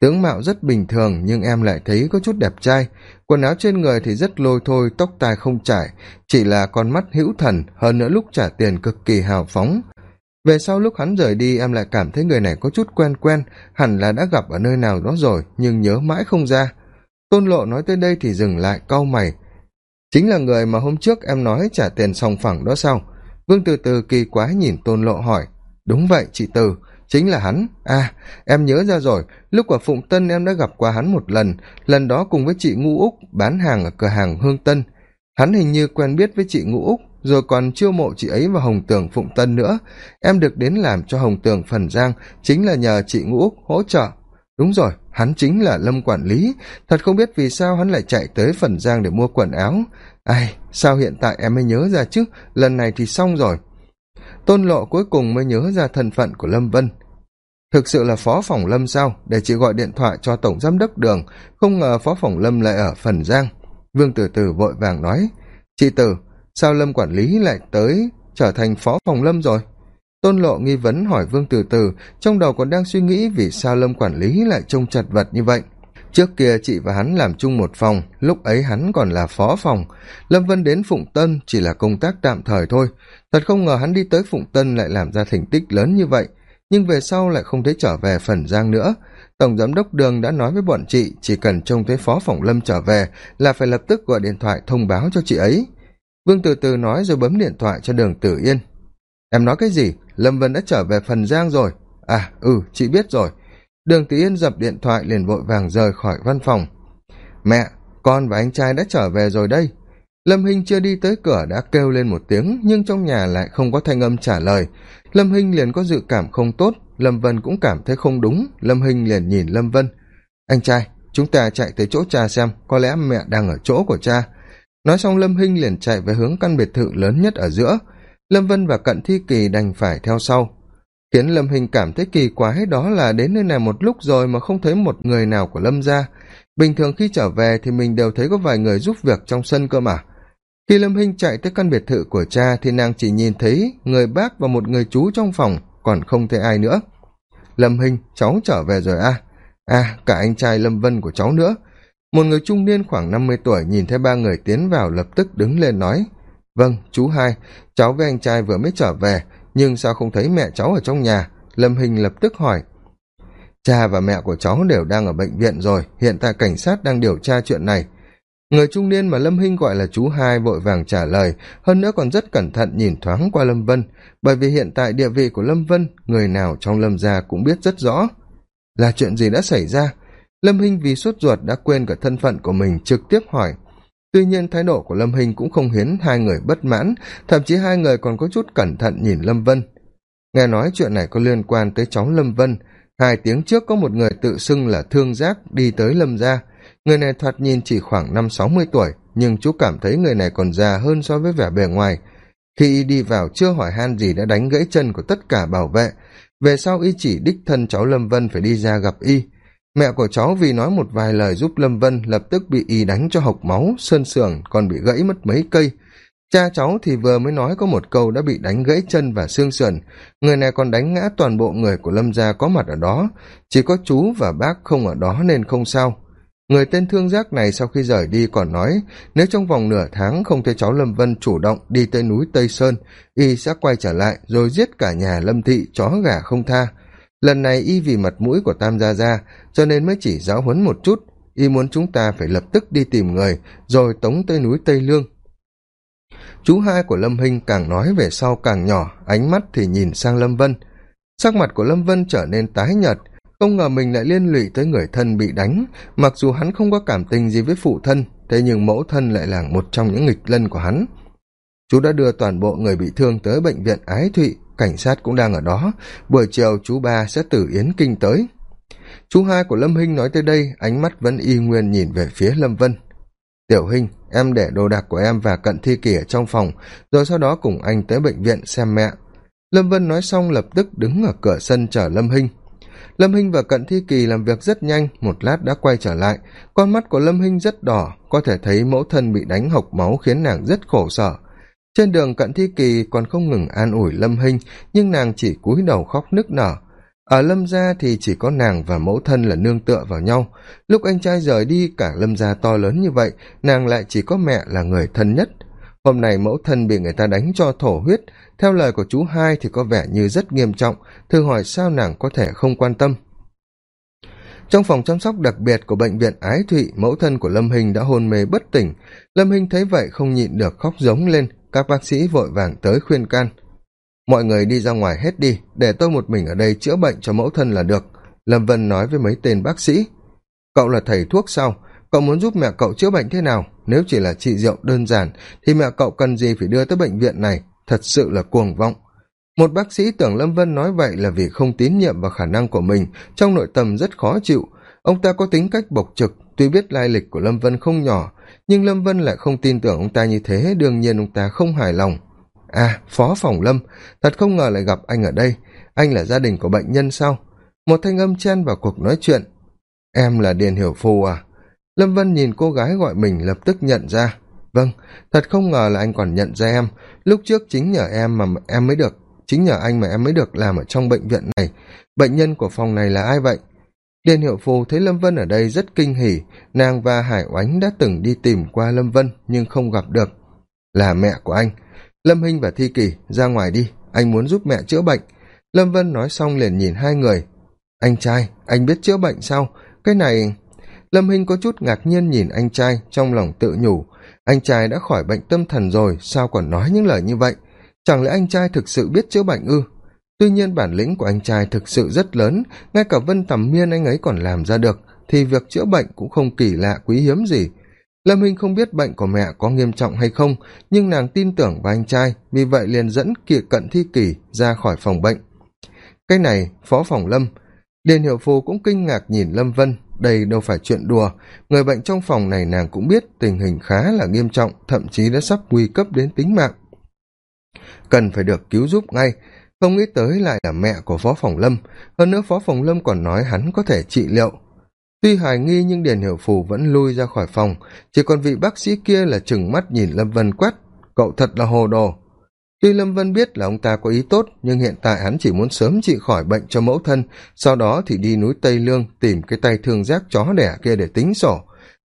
tướng mạo rất bình thường, nhưng em lại thấy có chút đẹp trai. Quần áo trên người thì rất lôi thôi, tóc tai không trải. Chỉ là con mắt hữu thần, hơn nữa lúc trả tiền cực kỳ hào phóng. Về sau lúc hắn rời đi, em lại cảm thấy người này có chút quen quen, hẳn là đã gặp ở nơi nào đó rồi, nhưng nhớ mãi không ra. Tôn lộ nói tới đây thì dừng lại, cau mày. Chính là người mà hôm trước em nói trả tiền sòng phẳng đó sao? Vương từ từ kỳ quá nhìn tôn lộ hỏi. Đúng vậy, chị từ chính là hắn. À em nhớ ra rồi, lúc ở phụng tân em đã gặp qua hắn một lần lần đó cùng với chị ngũ úc bán hàng ở cửa hàng hương tân. Hắn hình như quen biết với chị ngũ úc, rồi còn chiêu mộ chị ấy và hồng tường phụng tân nữa. Em được đến làm cho hồng tường phần giang, chính là nhờ chị ngũ úc hỗ trợ. Đúng rồi, hắn chính là lâm quản lý. Thật không biết vì sao hắn lại chạy tới phần giang để mua quần áo. Ai, sao hiện tại em mới nhớ ra chứ? Lần này thì xong rồi. Tôn lộ cuối cùng mới nhớ ra thân phận của lâm vân thực sự là phó phòng lâm sao? Để chị gọi điện thoại cho tổng giám đốc đường. Không ngờ phó phòng lâm lại ở phần giang. Vương Tử Tử vội vàng nói chị tử sao lâm quản lý lại tới trở thành phó phòng lâm rồi? Tôn lộ nghi vấn hỏi vương Tử Tử, trong đầu còn đang suy nghĩ vì sao lâm quản lý lại trông chật vật như vậy. Trước kia chị và hắn làm chung một phòng lúc ấy hắn còn là phó phòng. Lâm vân đến phụng tân chỉ là công tác tạm thời thôi. Thật không ngờ hắn đi tới phụng tân lại làm ra thành tích lớn như vậy nhưng về sau lại không thấy trở về phần giang nữa. Tổng giám đốc đường đã nói với bọn chị, chỉ cần trông thấy phó phòng lâm trở về là phải lập tức gọi điện thoại thông báo cho chị ấy. Vương từ từ nói rồi bấm điện thoại cho đường tử yên. Em nói cái gì? Lâm vân đã trở về phần giang rồi. À ừ chị biết rồi. Đường tử yên dập điện thoại liền vội vàng rời khỏi văn phòng. Mẹ, con và anh trai đã trở về rồi đây. Lâm hinh chưa đi tới cửa đã kêu lên một tiếng, nhưng trong nhà lại không có thanh âm trả lời lâm hinh liền có dự cảm không tốt, lâm vân cũng cảm thấy không đúng, lâm hinh liền nhìn lâm vân. Anh trai, chúng ta chạy tới chỗ cha xem, có lẽ mẹ đang ở chỗ của cha. Nói xong lâm hinh liền chạy về hướng căn biệt thự lớn nhất ở giữa. Lâm vân và cận thi kỳ đành phải theo sau. Khiến lâm hình cảm thấy kỳ quái đó là đến nơi này một lúc rồi mà không thấy một người nào của lâm ra. Bình thường khi trở về thì mình đều thấy có vài người giúp việc trong sân cơ mà khi lâm hinh chạy tới căn biệt thự của cha thì nàng chỉ nhìn thấy người bác và một người chú trong phòng, còn không thấy ai nữa. Lâm hinh, cháu trở về rồi à? À cả anh trai lâm vân của cháu nữa. Một người trung niên khoảng năm mươi tuổi nhìn thấy ba người tiến vào lập tức đứng lên nói vâng chú hai, cháu với anh trai vừa mới trở về, nhưng sao không thấy mẹ cháu ở trong nhà? Lâm hình lập tức hỏi. Cha và mẹ của cháu đều đang ở bệnh viện rồi, hiện tại cảnh sát đang điều tra chuyện này người trung niên mà lâm hinh gọi là chú hai vội vàng trả lời, hơn nữa còn rất cẩn thận nhìn thoáng qua lâm vân, bởi vì hiện tại địa vị của lâm vân, người nào trong lâm gia cũng biết rất rõ. Là chuyện gì đã xảy ra? Lâm hinh vì sốt ruột đã quên cả thân phận của mình, trực tiếp hỏi. Tuy nhiên thái độ của lâm hinh cũng không hiến hai người bất mãn, thậm chí hai người còn có chút cẩn thận nhìn lâm vân. Nghe nói chuyện này có liên quan tới cháu lâm vân, hai tiếng trước có một người tự xưng là thương giác đi tới lâm gia người này thoạt nhìn chỉ khoảng năm sáu mươi tuổi, nhưng chú cảm thấy người này còn già hơn so với vẻ bề ngoài. Khi y đi vào, chưa hỏi han gì đã đánh gãy chân của tất cả bảo vệ. Về sau y chỉ đích thân cháu lâm vân phải đi ra gặp y. Mẹ của cháu vì nói một vài lời giúp lâm vân lập tức bị y đánh cho hộc máu, sơn sườn, còn bị gãy mất mấy cây. Cha cháu thì vừa mới nói có một câu đã bị đánh gãy chân và xương sườn. Người này còn đánh ngã toàn bộ người của lâm gia có mặt ở đó. Chỉ có chú và bác không ở đó nên không sao người tên thương giác này sau khi rời đi còn nói, nếu trong vòng nửa tháng không thấy cháu lâm vân chủ động đi tới núi tây sơn, y sẽ quay trở lại rồi giết cả nhà lâm thị, chó gà không tha. Lần này y vì mặt mũi của tam gia gia, cho nên mới chỉ giáo huấn một chút. Y muốn chúng ta phải lập tức đi tìm người, rồi tống tới núi tây lương. Chú hai của lâm hinh càng nói về sau càng nhỏ, ánh mắt thì nhìn sang lâm vân. Sắc mặt của lâm vân trở nên tái nhợt không ngờ mình lại liên lụy tới người thân bị đánh. Mặc dù hắn không có cảm tình gì với phụ thân, thế nhưng mẫu thân lại là một trong những nghịch lân của hắn. Chú đã đưa toàn bộ người bị thương tới bệnh viện ái thụy, cảnh sát cũng đang ở đó. Buổi chiều, chú ba sẽ từ yến kinh tới. Chú hai của lâm hinh nói tới đây, ánh mắt vẫn y nguyên nhìn về phía lâm vân. Tiểu hinh, em để đồ đạc của em và cận thi kỷ ở trong phòng, rồi sau đó cùng anh tới bệnh viện xem mẹ. Lâm vân nói xong lập tức đứng ở cửa sân chờ lâm hinh lâm hinh và cận thi kỳ làm việc rất nhanh, một lát đã quay trở lại. Con mắt của lâm hinh rất đỏ, có thể thấy mẫu thân bị đánh hộc máu khiến nàng rất khổ sở. Trên đường, cận thi kỳ còn không ngừng an ủi lâm hinh, nhưng nàng chỉ cúi đầu khóc nức nở. Ở lâm gia thì chỉ có nàng và mẫu thân là nương tựa vào nhau. Lúc anh trai rời đi, cả lâm gia to lớn như vậy, nàng lại chỉ có mẹ là người thân nhất. Hôm nay mẫu thân bị người ta đánh cho thổ huyết theo lời của chú hai thì có vẻ như rất nghiêm trọng, thử hỏi sao nàng có thể không quan tâm. Trong phòng chăm sóc đặc biệt của bệnh viện ái thụy mẫu thân của lâm hình đã hôn mê bất tỉnh. Lâm hình thấy vậy không nhịn được khóc giống lên, các bác sĩ vội vàng tới khuyên can. Mọi người đi ra ngoài hết đi, để tôi một mình ở đây chữa bệnh cho mẫu thân là được, lâm vân nói với mấy tên bác sĩ. Cậu là thầy thuốc sao? Cậu muốn giúp mẹ cậu chữa bệnh thế nào? Nếu chỉ là trị rượu đơn giản, thì mẹ cậu cần gì phải đưa tới bệnh viện này? Thật sự là cuồng vọng. Một bác sĩ tưởng lâm vân nói vậy là vì không tín nhiệm vào khả năng của mình, trong nội tâm rất khó chịu. Ông ta có tính cách bộc trực, tuy biết lai lịch của lâm vân không nhỏ, nhưng lâm vân lại không tin tưởng ông ta như thế, đương nhiên ông ta không hài lòng. À phó phòng lâm, thật không ngờ lại gặp anh ở đây. Anh là gia đình của bệnh nhân sao? Một thanh âm chen vào cuộc nói chuyện. Em là điền hiểu phù à? Lâm vân nhìn cô gái gọi mình lập tức nhận ra vâng thật không ngờ là anh còn nhận ra em. Lúc trước chính nhờ em mà em mới được, chính nhờ anh mà em mới được làm ở trong bệnh viện này. Bệnh nhân của phòng này là ai vậy? Điền hiệu phù thấy lâm vân ở đây rất kinh hỉ. Nàng và hải oánh đã từng đi tìm qua lâm vân nhưng không gặp được. Là mẹ của anh. Lâm hinh và thi kỳ, ra ngoài đi. Anh muốn giúp mẹ chữa bệnh. Lâm vân nói xong liền nhìn hai người. Anh trai, anh biết chữa bệnh sao? Cái này, lâm hinh có chút ngạc nhiên nhìn anh trai, trong lòng tự nhủ anh trai đã khỏi bệnh tâm thần rồi, sao còn nói những lời như vậy? Chẳng lẽ anh trai thực sự biết chữa bệnh ư? Tuy nhiên bản lĩnh của anh trai thực sự rất lớn, ngay cả vân tầm miên anh ấy còn làm ra được, thì việc chữa bệnh cũng không kỳ lạ quý hiếm gì. Lâm hinh không biết bệnh của mẹ có nghiêm trọng hay không, nhưng nàng tin tưởng vào anh trai, vì vậy liền dẫn kỵ cận thi kỳ ra khỏi phòng bệnh. Cái này, phó phòng lâm. Điền hiệu phù cũng kinh ngạc nhìn lâm vân đây đâu phải chuyện đùa. Người bệnh trong phòng này nàng cũng biết tình hình khá là nghiêm trọng, thậm chí đã sắp nguy cấp đến tính mạng. Cần phải được cứu giúp ngay. Không nghĩ tới lại là mẹ của phó phòng lâm. Hơn nữa phó phòng lâm còn nói hắn có thể trị liệu. Tuy hoài nghi nhưng điền hiểu phù vẫn lui ra khỏi phòng. Chỉ còn vị bác sĩ kia là chừng mắt nhìn lâm vân quát cậu thật là hồ đồ tuy lâm vân biết là ông ta có ý tốt, nhưng hiện tại hắn chỉ muốn sớm trị khỏi bệnh cho mẫu thân, sau đó thì đi núi tây lương tìm cái tay thương giác chó đẻ kia để tính sổ.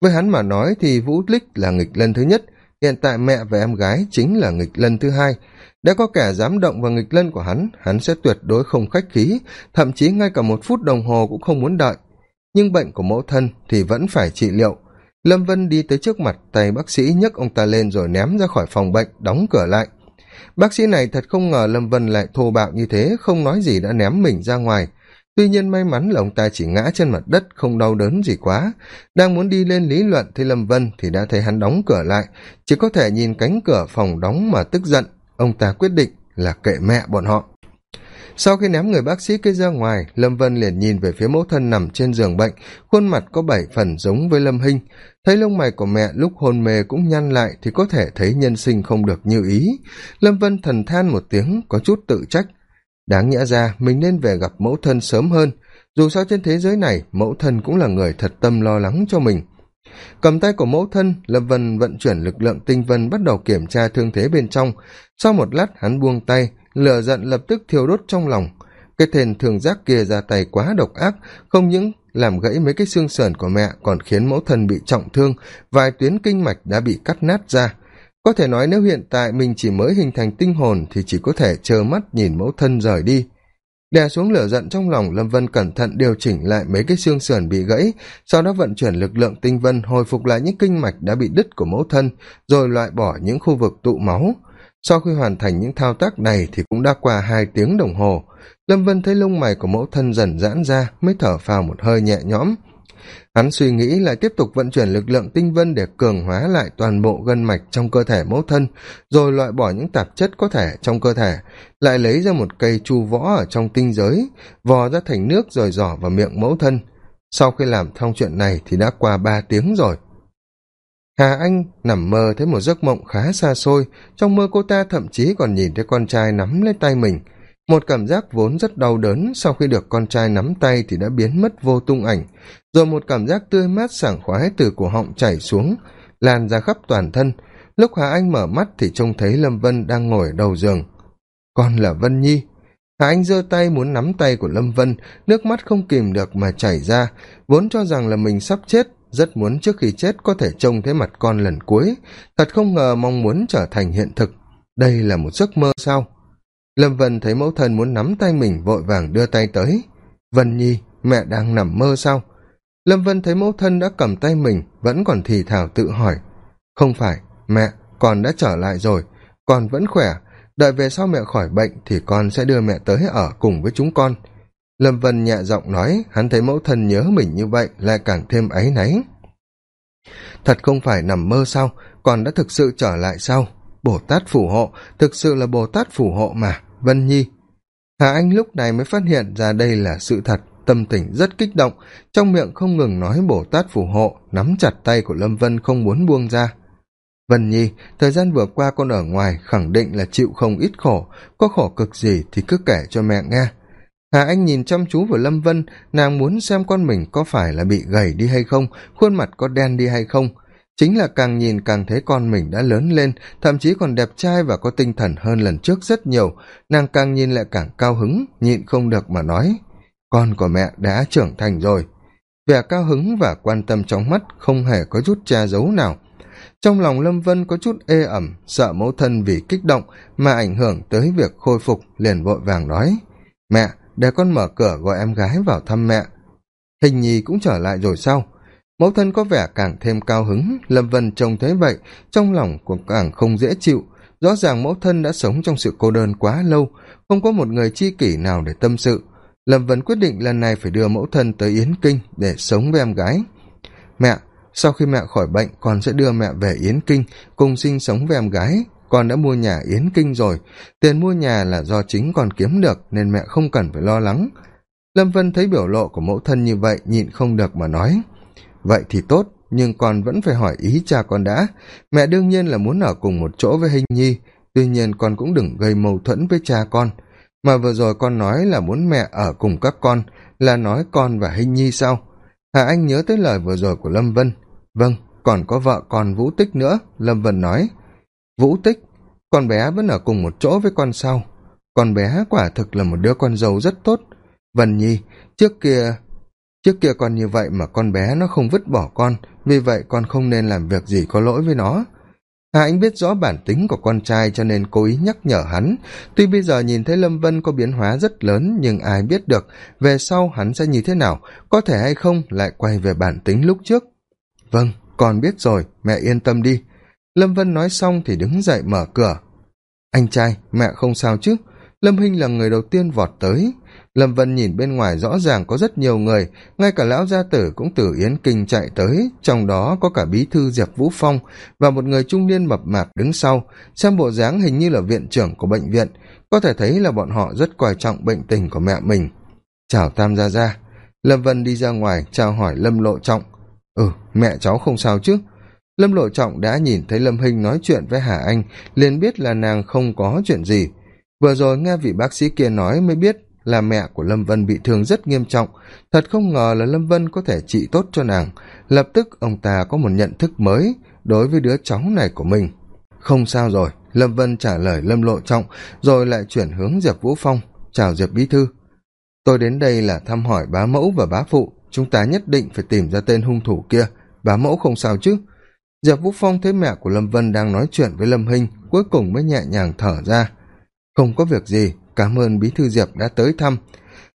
Với hắn mà nói thì vũ lích là nghịch lân thứ nhất, hiện tại mẹ và em gái chính là nghịch lân thứ hai. Đã có kẻ dám động vào nghịch lân của hắn hắn sẽ tuyệt đối không khách khí, thậm chí ngay cả một phút đồng hồ cũng không muốn đợi. Nhưng bệnh của mẫu thân thì vẫn phải trị liệu. Lâm vân đi tới trước mặt tay bác sĩ nhấc ông ta lên rồi ném ra khỏi phòng bệnh, đóng cửa lại bác sĩ này thật không ngờ lâm vân lại thô bạo như thế, không nói gì đã ném mình ra ngoài. Tuy nhiên may mắn là ông ta chỉ ngã trên mặt đất, không đau đớn gì quá. Đang muốn đi lên lý luận thì lâm vân thì đã thấy hắn đóng cửa lại. Chỉ có thể nhìn cánh cửa phòng đóng mà tức giận. Ông ta quyết định là kệ mẹ bọn họ. Sau khi ném người bác sĩ kia ra ngoài, lâm vân liền nhìn về phía mẫu thân nằm trên giường bệnh, khuôn mặt có bảy phần giống với lâm hinh thấy lông mày của mẹ lúc hôn mê cũng nhăn lại thì có thể thấy nhân sinh không được như ý. Lâm vân thần than một tiếng, có chút tự trách. Đáng nhẽ ra, mình nên về gặp mẫu thân sớm hơn. Dù sao trên thế giới này, mẫu thân cũng là người thật tâm lo lắng cho mình. Cầm tay của mẫu thân, lâm vân vận chuyển lực lượng tinh vân bắt đầu kiểm tra thương thế bên trong. Sau một lát, hắn buông tay, lửa giận lập tức thiêu đốt trong lòng. Cái thền thường giác kia ra tay quá độc ác, không những làm gãy mấy cái xương sườn của mẹ còn khiến mẫu thân bị trọng thương, vài tuyến kinh mạch đã bị cắt nát ra. Có thể nói nếu hiện tại mình chỉ mới hình thành tinh hồn thì chỉ có thể trơ mắt nhìn mẫu thân rời đi. Đè xuống lửa giận trong lòng, lâm vân cẩn thận điều chỉnh lại mấy cái xương sườn bị gãy, sau đó vận chuyển lực lượng tinh vân hồi phục lại những kinh mạch đã bị đứt của mẫu thân, rồi loại bỏ những khu vực tụ máu. Sau khi hoàn thành những thao tác này thì cũng đã qua hai tiếng đồng hồ lâm vân thấy lông mày của mẫu thân dần giãn ra, mới thở phào một hơi nhẹ nhõm. Hắn suy nghĩ lại tiếp tục vận chuyển lực lượng tinh vân để cường hóa lại toàn bộ gân mạch trong cơ thể mẫu thân, rồi loại bỏ những tạp chất có thể trong cơ thể, lại lấy ra một cây chu võ ở trong tinh giới, vò ra thành nước rồi giỏ vào miệng mẫu thân. Sau khi làm xong chuyện này thì đã qua ba tiếng rồi. Hà anh nằm mơ thấy một giấc mộng khá xa xôi, trong mơ cô ta thậm chí còn nhìn thấy con trai nắm lấy tay mình một cảm giác vốn rất đau đớn sau khi được con trai nắm tay thì đã biến mất vô tung ảnh. Rồi một cảm giác tươi mát sảng khoái từ cổ họng chảy xuống, lan ra khắp toàn thân. Lúc hà anh mở mắt thì trông thấy lâm vân đang ngồi đầu giường. Con là vân nhi. Hà anh giơ tay muốn nắm tay của lâm vân, nước mắt không kìm được mà chảy ra, vốn cho rằng là mình sắp chết, rất muốn trước khi chết có thể trông thấy mặt con lần cuối. Thật không ngờ mong muốn trở thành hiện thực. Đây là một giấc mơ sao? Lâm vân thấy mẫu thân muốn nắm tay mình vội vàng đưa tay tới. Vân nhi, mẹ đang nằm mơ sao? Lâm vân thấy mẫu thân đã cầm tay mình, vẫn còn thì thào tự hỏi. Không phải, mẹ, con đã trở lại rồi, con vẫn khỏe. Đợi về sau mẹ khỏi bệnh thì con sẽ đưa mẹ tới ở cùng với chúng con. Lâm vân nhẹ giọng nói, hắn thấy mẫu thân nhớ mình như vậy, lại càng thêm áy náy. Thật không phải nằm mơ sao? Con đã thực sự trở lại sao? Bồ tát phù hộ, thực sự là bồ tát phù hộ mà vân nhi. Hà anh lúc này mới phát hiện ra đây là sự thật, tâm tình rất kích động, trong miệng không ngừng nói bồ tát phù hộ, nắm chặt tay của lâm vân không muốn buông ra. Vân nhi, thời gian vừa qua con ở ngoài khẳng định là chịu không ít khổ, có khổ cực gì thì cứ kể cho mẹ nghe. Hà anh nhìn chăm chú vào lâm vân, nàng muốn xem con mình có phải là bị gầy đi hay không, khuôn mặt có đen đi hay không chính là càng nhìn càng thấy con mình đã lớn lên, thậm chí còn đẹp trai và có tinh thần hơn lần trước rất nhiều. Nàng càng nhìn lại càng cao hứng, nhịn không được mà nói, con của mẹ đã trưởng thành rồi. Vẻ cao hứng và quan tâm trong mắt không hề có chút che giấu nào. Trong lòng lâm vân có chút ê ẩm, sợ mẫu thân vì kích động mà ảnh hưởng tới việc khôi phục, liền vội vàng nói, mẹ, để con mở cửa gọi em gái vào thăm mẹ. Hình nhi cũng trở lại rồi sao mẫu thân có vẻ càng thêm cao hứng, lâm vân trông thấy vậy, trong lòng cũng càng không dễ chịu. Rõ ràng mẫu thân đã sống trong sự cô đơn quá lâu, không có một người chi kỷ nào để tâm sự. Lâm vân quyết định lần này phải đưa mẫu thân tới yến kinh để sống với em gái. Mẹ, sau khi mẹ khỏi bệnh, con sẽ đưa mẹ về yến kinh, cùng sinh sống với em gái. Con đã mua nhà yến kinh rồi, tiền mua nhà là do chính con kiếm được, nên mẹ không cần phải lo lắng. Lâm vân thấy biểu lộ của mẫu thân như vậy, nhịn không được mà nói vậy thì tốt, nhưng con vẫn phải hỏi ý cha con đã. Mẹ đương nhiên là muốn ở cùng một chỗ với hình nhi, tuy nhiên con cũng đừng gây mâu thuẫn với cha con. Mà vừa rồi con nói là muốn mẹ ở cùng các con, là nói con và hình nhi sao? Hà anh nhớ tới lời vừa rồi của lâm vân. Vâng còn có vợ con vũ tích nữa, lâm vân nói. Vũ tích, con bé vẫn ở cùng một chỗ với con sau con bé quả thực là một đứa con dâu rất tốt. Vân nhi, trước kia trước kia con như vậy mà con bé nó không vứt bỏ con, vì vậy con không nên làm việc gì có lỗi với nó. Hà anh biết rõ bản tính của con trai cho nên cố ý nhắc nhở hắn. Tuy bây giờ nhìn thấy lâm vân có biến hóa rất lớn, nhưng ai biết được về sau hắn sẽ như thế nào, có thể hay không lại quay về bản tính lúc trước. Vâng con biết rồi, mẹ yên tâm đi. Lâm vân nói xong thì đứng dậy mở cửa. Anh trai, mẹ không sao chứ? Lâm hinh là người đầu tiên vọt tới. Lâm vân nhìn bên ngoài rõ ràng có rất nhiều người, ngay cả lão gia tử cũng từ yến kinh chạy tới, trong đó có cả bí thư diệp vũ phong và một người trung niên mập mạp đứng sau. Xem bộ dáng hình như là viện trưởng của bệnh viện, có thể thấy là bọn họ rất coi trọng bệnh tình của mẹ mình. Chào tam gia gia. Lâm vân đi ra ngoài chào hỏi lâm lộ trọng. Ừ mẹ cháu không sao chứ? Lâm lộ trọng đã nhìn thấy lâm hinh nói chuyện với hà anh, liền biết là nàng không có chuyện gì vừa rồi nghe vị bác sĩ kia nói mới biết là mẹ của lâm vân bị thương rất nghiêm trọng. Thật không ngờ là lâm vân có thể trị tốt cho nàng. Lập tức ông ta có một nhận thức mới đối với đứa cháu này của mình. Không sao rồi, lâm vân trả lời lâm lộ trọng, rồi lại chuyển hướng diệp vũ phong. Chào diệp bí thư. Tôi đến đây là thăm hỏi bá mẫu và bá phụ. Chúng ta nhất định phải tìm ra tên hung thủ kia. Bá mẫu không sao chứ? Diệp vũ phong thấy mẹ của lâm vân đang nói chuyện với lâm hinh, cuối cùng mới nhẹ nhàng thở ra không có việc gì, cảm ơn bí thư diệp đã tới thăm.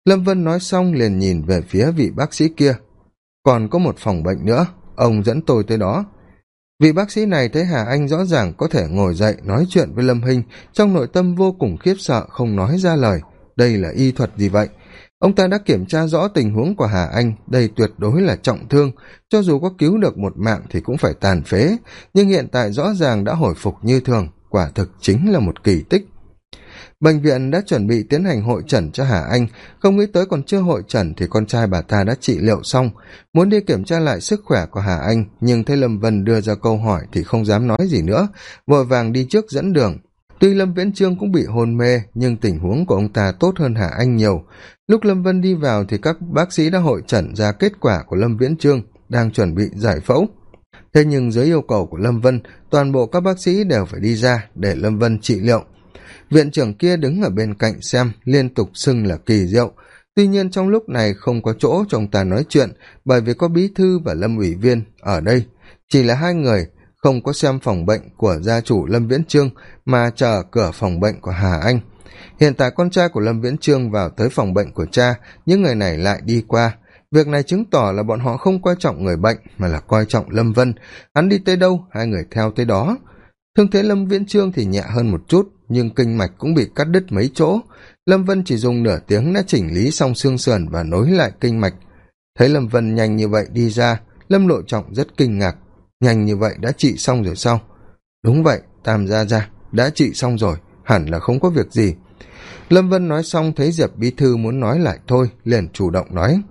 Lâm vân nói xong liền nhìn về phía vị bác sĩ kia. Còn có một phòng bệnh nữa, ông dẫn tôi tới đó. Vị bác sĩ này thấy hà anh rõ ràng có thể ngồi dậy nói chuyện với lâm hinh, trong nội tâm vô cùng khiếp sợ không nói ra lời. Đây là y thuật gì vậy? Ông ta đã kiểm tra rõ tình huống của hà anh, đây tuyệt đối là trọng thương. Cho dù có cứu được một mạng thì cũng phải tàn phế, nhưng hiện tại rõ ràng đã hồi phục như thường, quả thực chính là một kỳ tích bệnh viện đã chuẩn bị tiến hành hội trần cho hà anh. Không nghĩ tới còn chưa hội trần thì con trai bà ta đã trị liệu xong. Muốn đi kiểm tra lại sức khỏe của hà anh, nhưng thấy lâm vân đưa ra câu hỏi thì không dám nói gì nữa. Vội vàng đi trước dẫn đường. Tuy lâm viễn trương cũng bị hôn mê, nhưng tình huống của ông ta tốt hơn hà anh nhiều. Lúc lâm vân đi vào thì các bác sĩ đã hội trần ra kết quả của lâm viễn trương, đang chuẩn bị giải phẫu. Thế nhưng dưới yêu cầu của lâm vân, toàn bộ các bác sĩ đều phải đi ra để lâm vân trị liệu viện trưởng kia đứng ở bên cạnh xem, liên tục xưng là kỳ diệu. Tuy nhiên trong lúc này không có chỗ cho ông ta nói chuyện, bởi vì có bí thư và lâm ủy viên ở đây. Chỉ là hai người, không có xem phòng bệnh của gia chủ lâm viễn trương, mà chờ cửa phòng bệnh của hà anh. Hiện tại con trai của lâm viễn trương vào tới phòng bệnh của cha, những người này lại đi qua. Việc này chứng tỏ là bọn họ không coi trọng người bệnh, mà là coi trọng lâm vân. Hắn đi tới đâu, hai người theo tới đó. Thương thế lâm viễn trương thì nhẹ hơn một chút nhưng kinh mạch cũng bị cắt đứt mấy chỗ. Lâm vân chỉ dùng nửa tiếng đã chỉnh lý xong xương sườn và nối lại kinh mạch. Thấy lâm vân nhanh như vậy đi ra, lâm lộ trọng rất kinh ngạc. Nhanh như vậy đã trị xong rồi sao? Đúng vậy, tam gia ra đã trị xong rồi, hẳn là không có việc gì. Lâm vân nói xong thấy diệp bí thư muốn nói lại thôi, liền chủ động nói.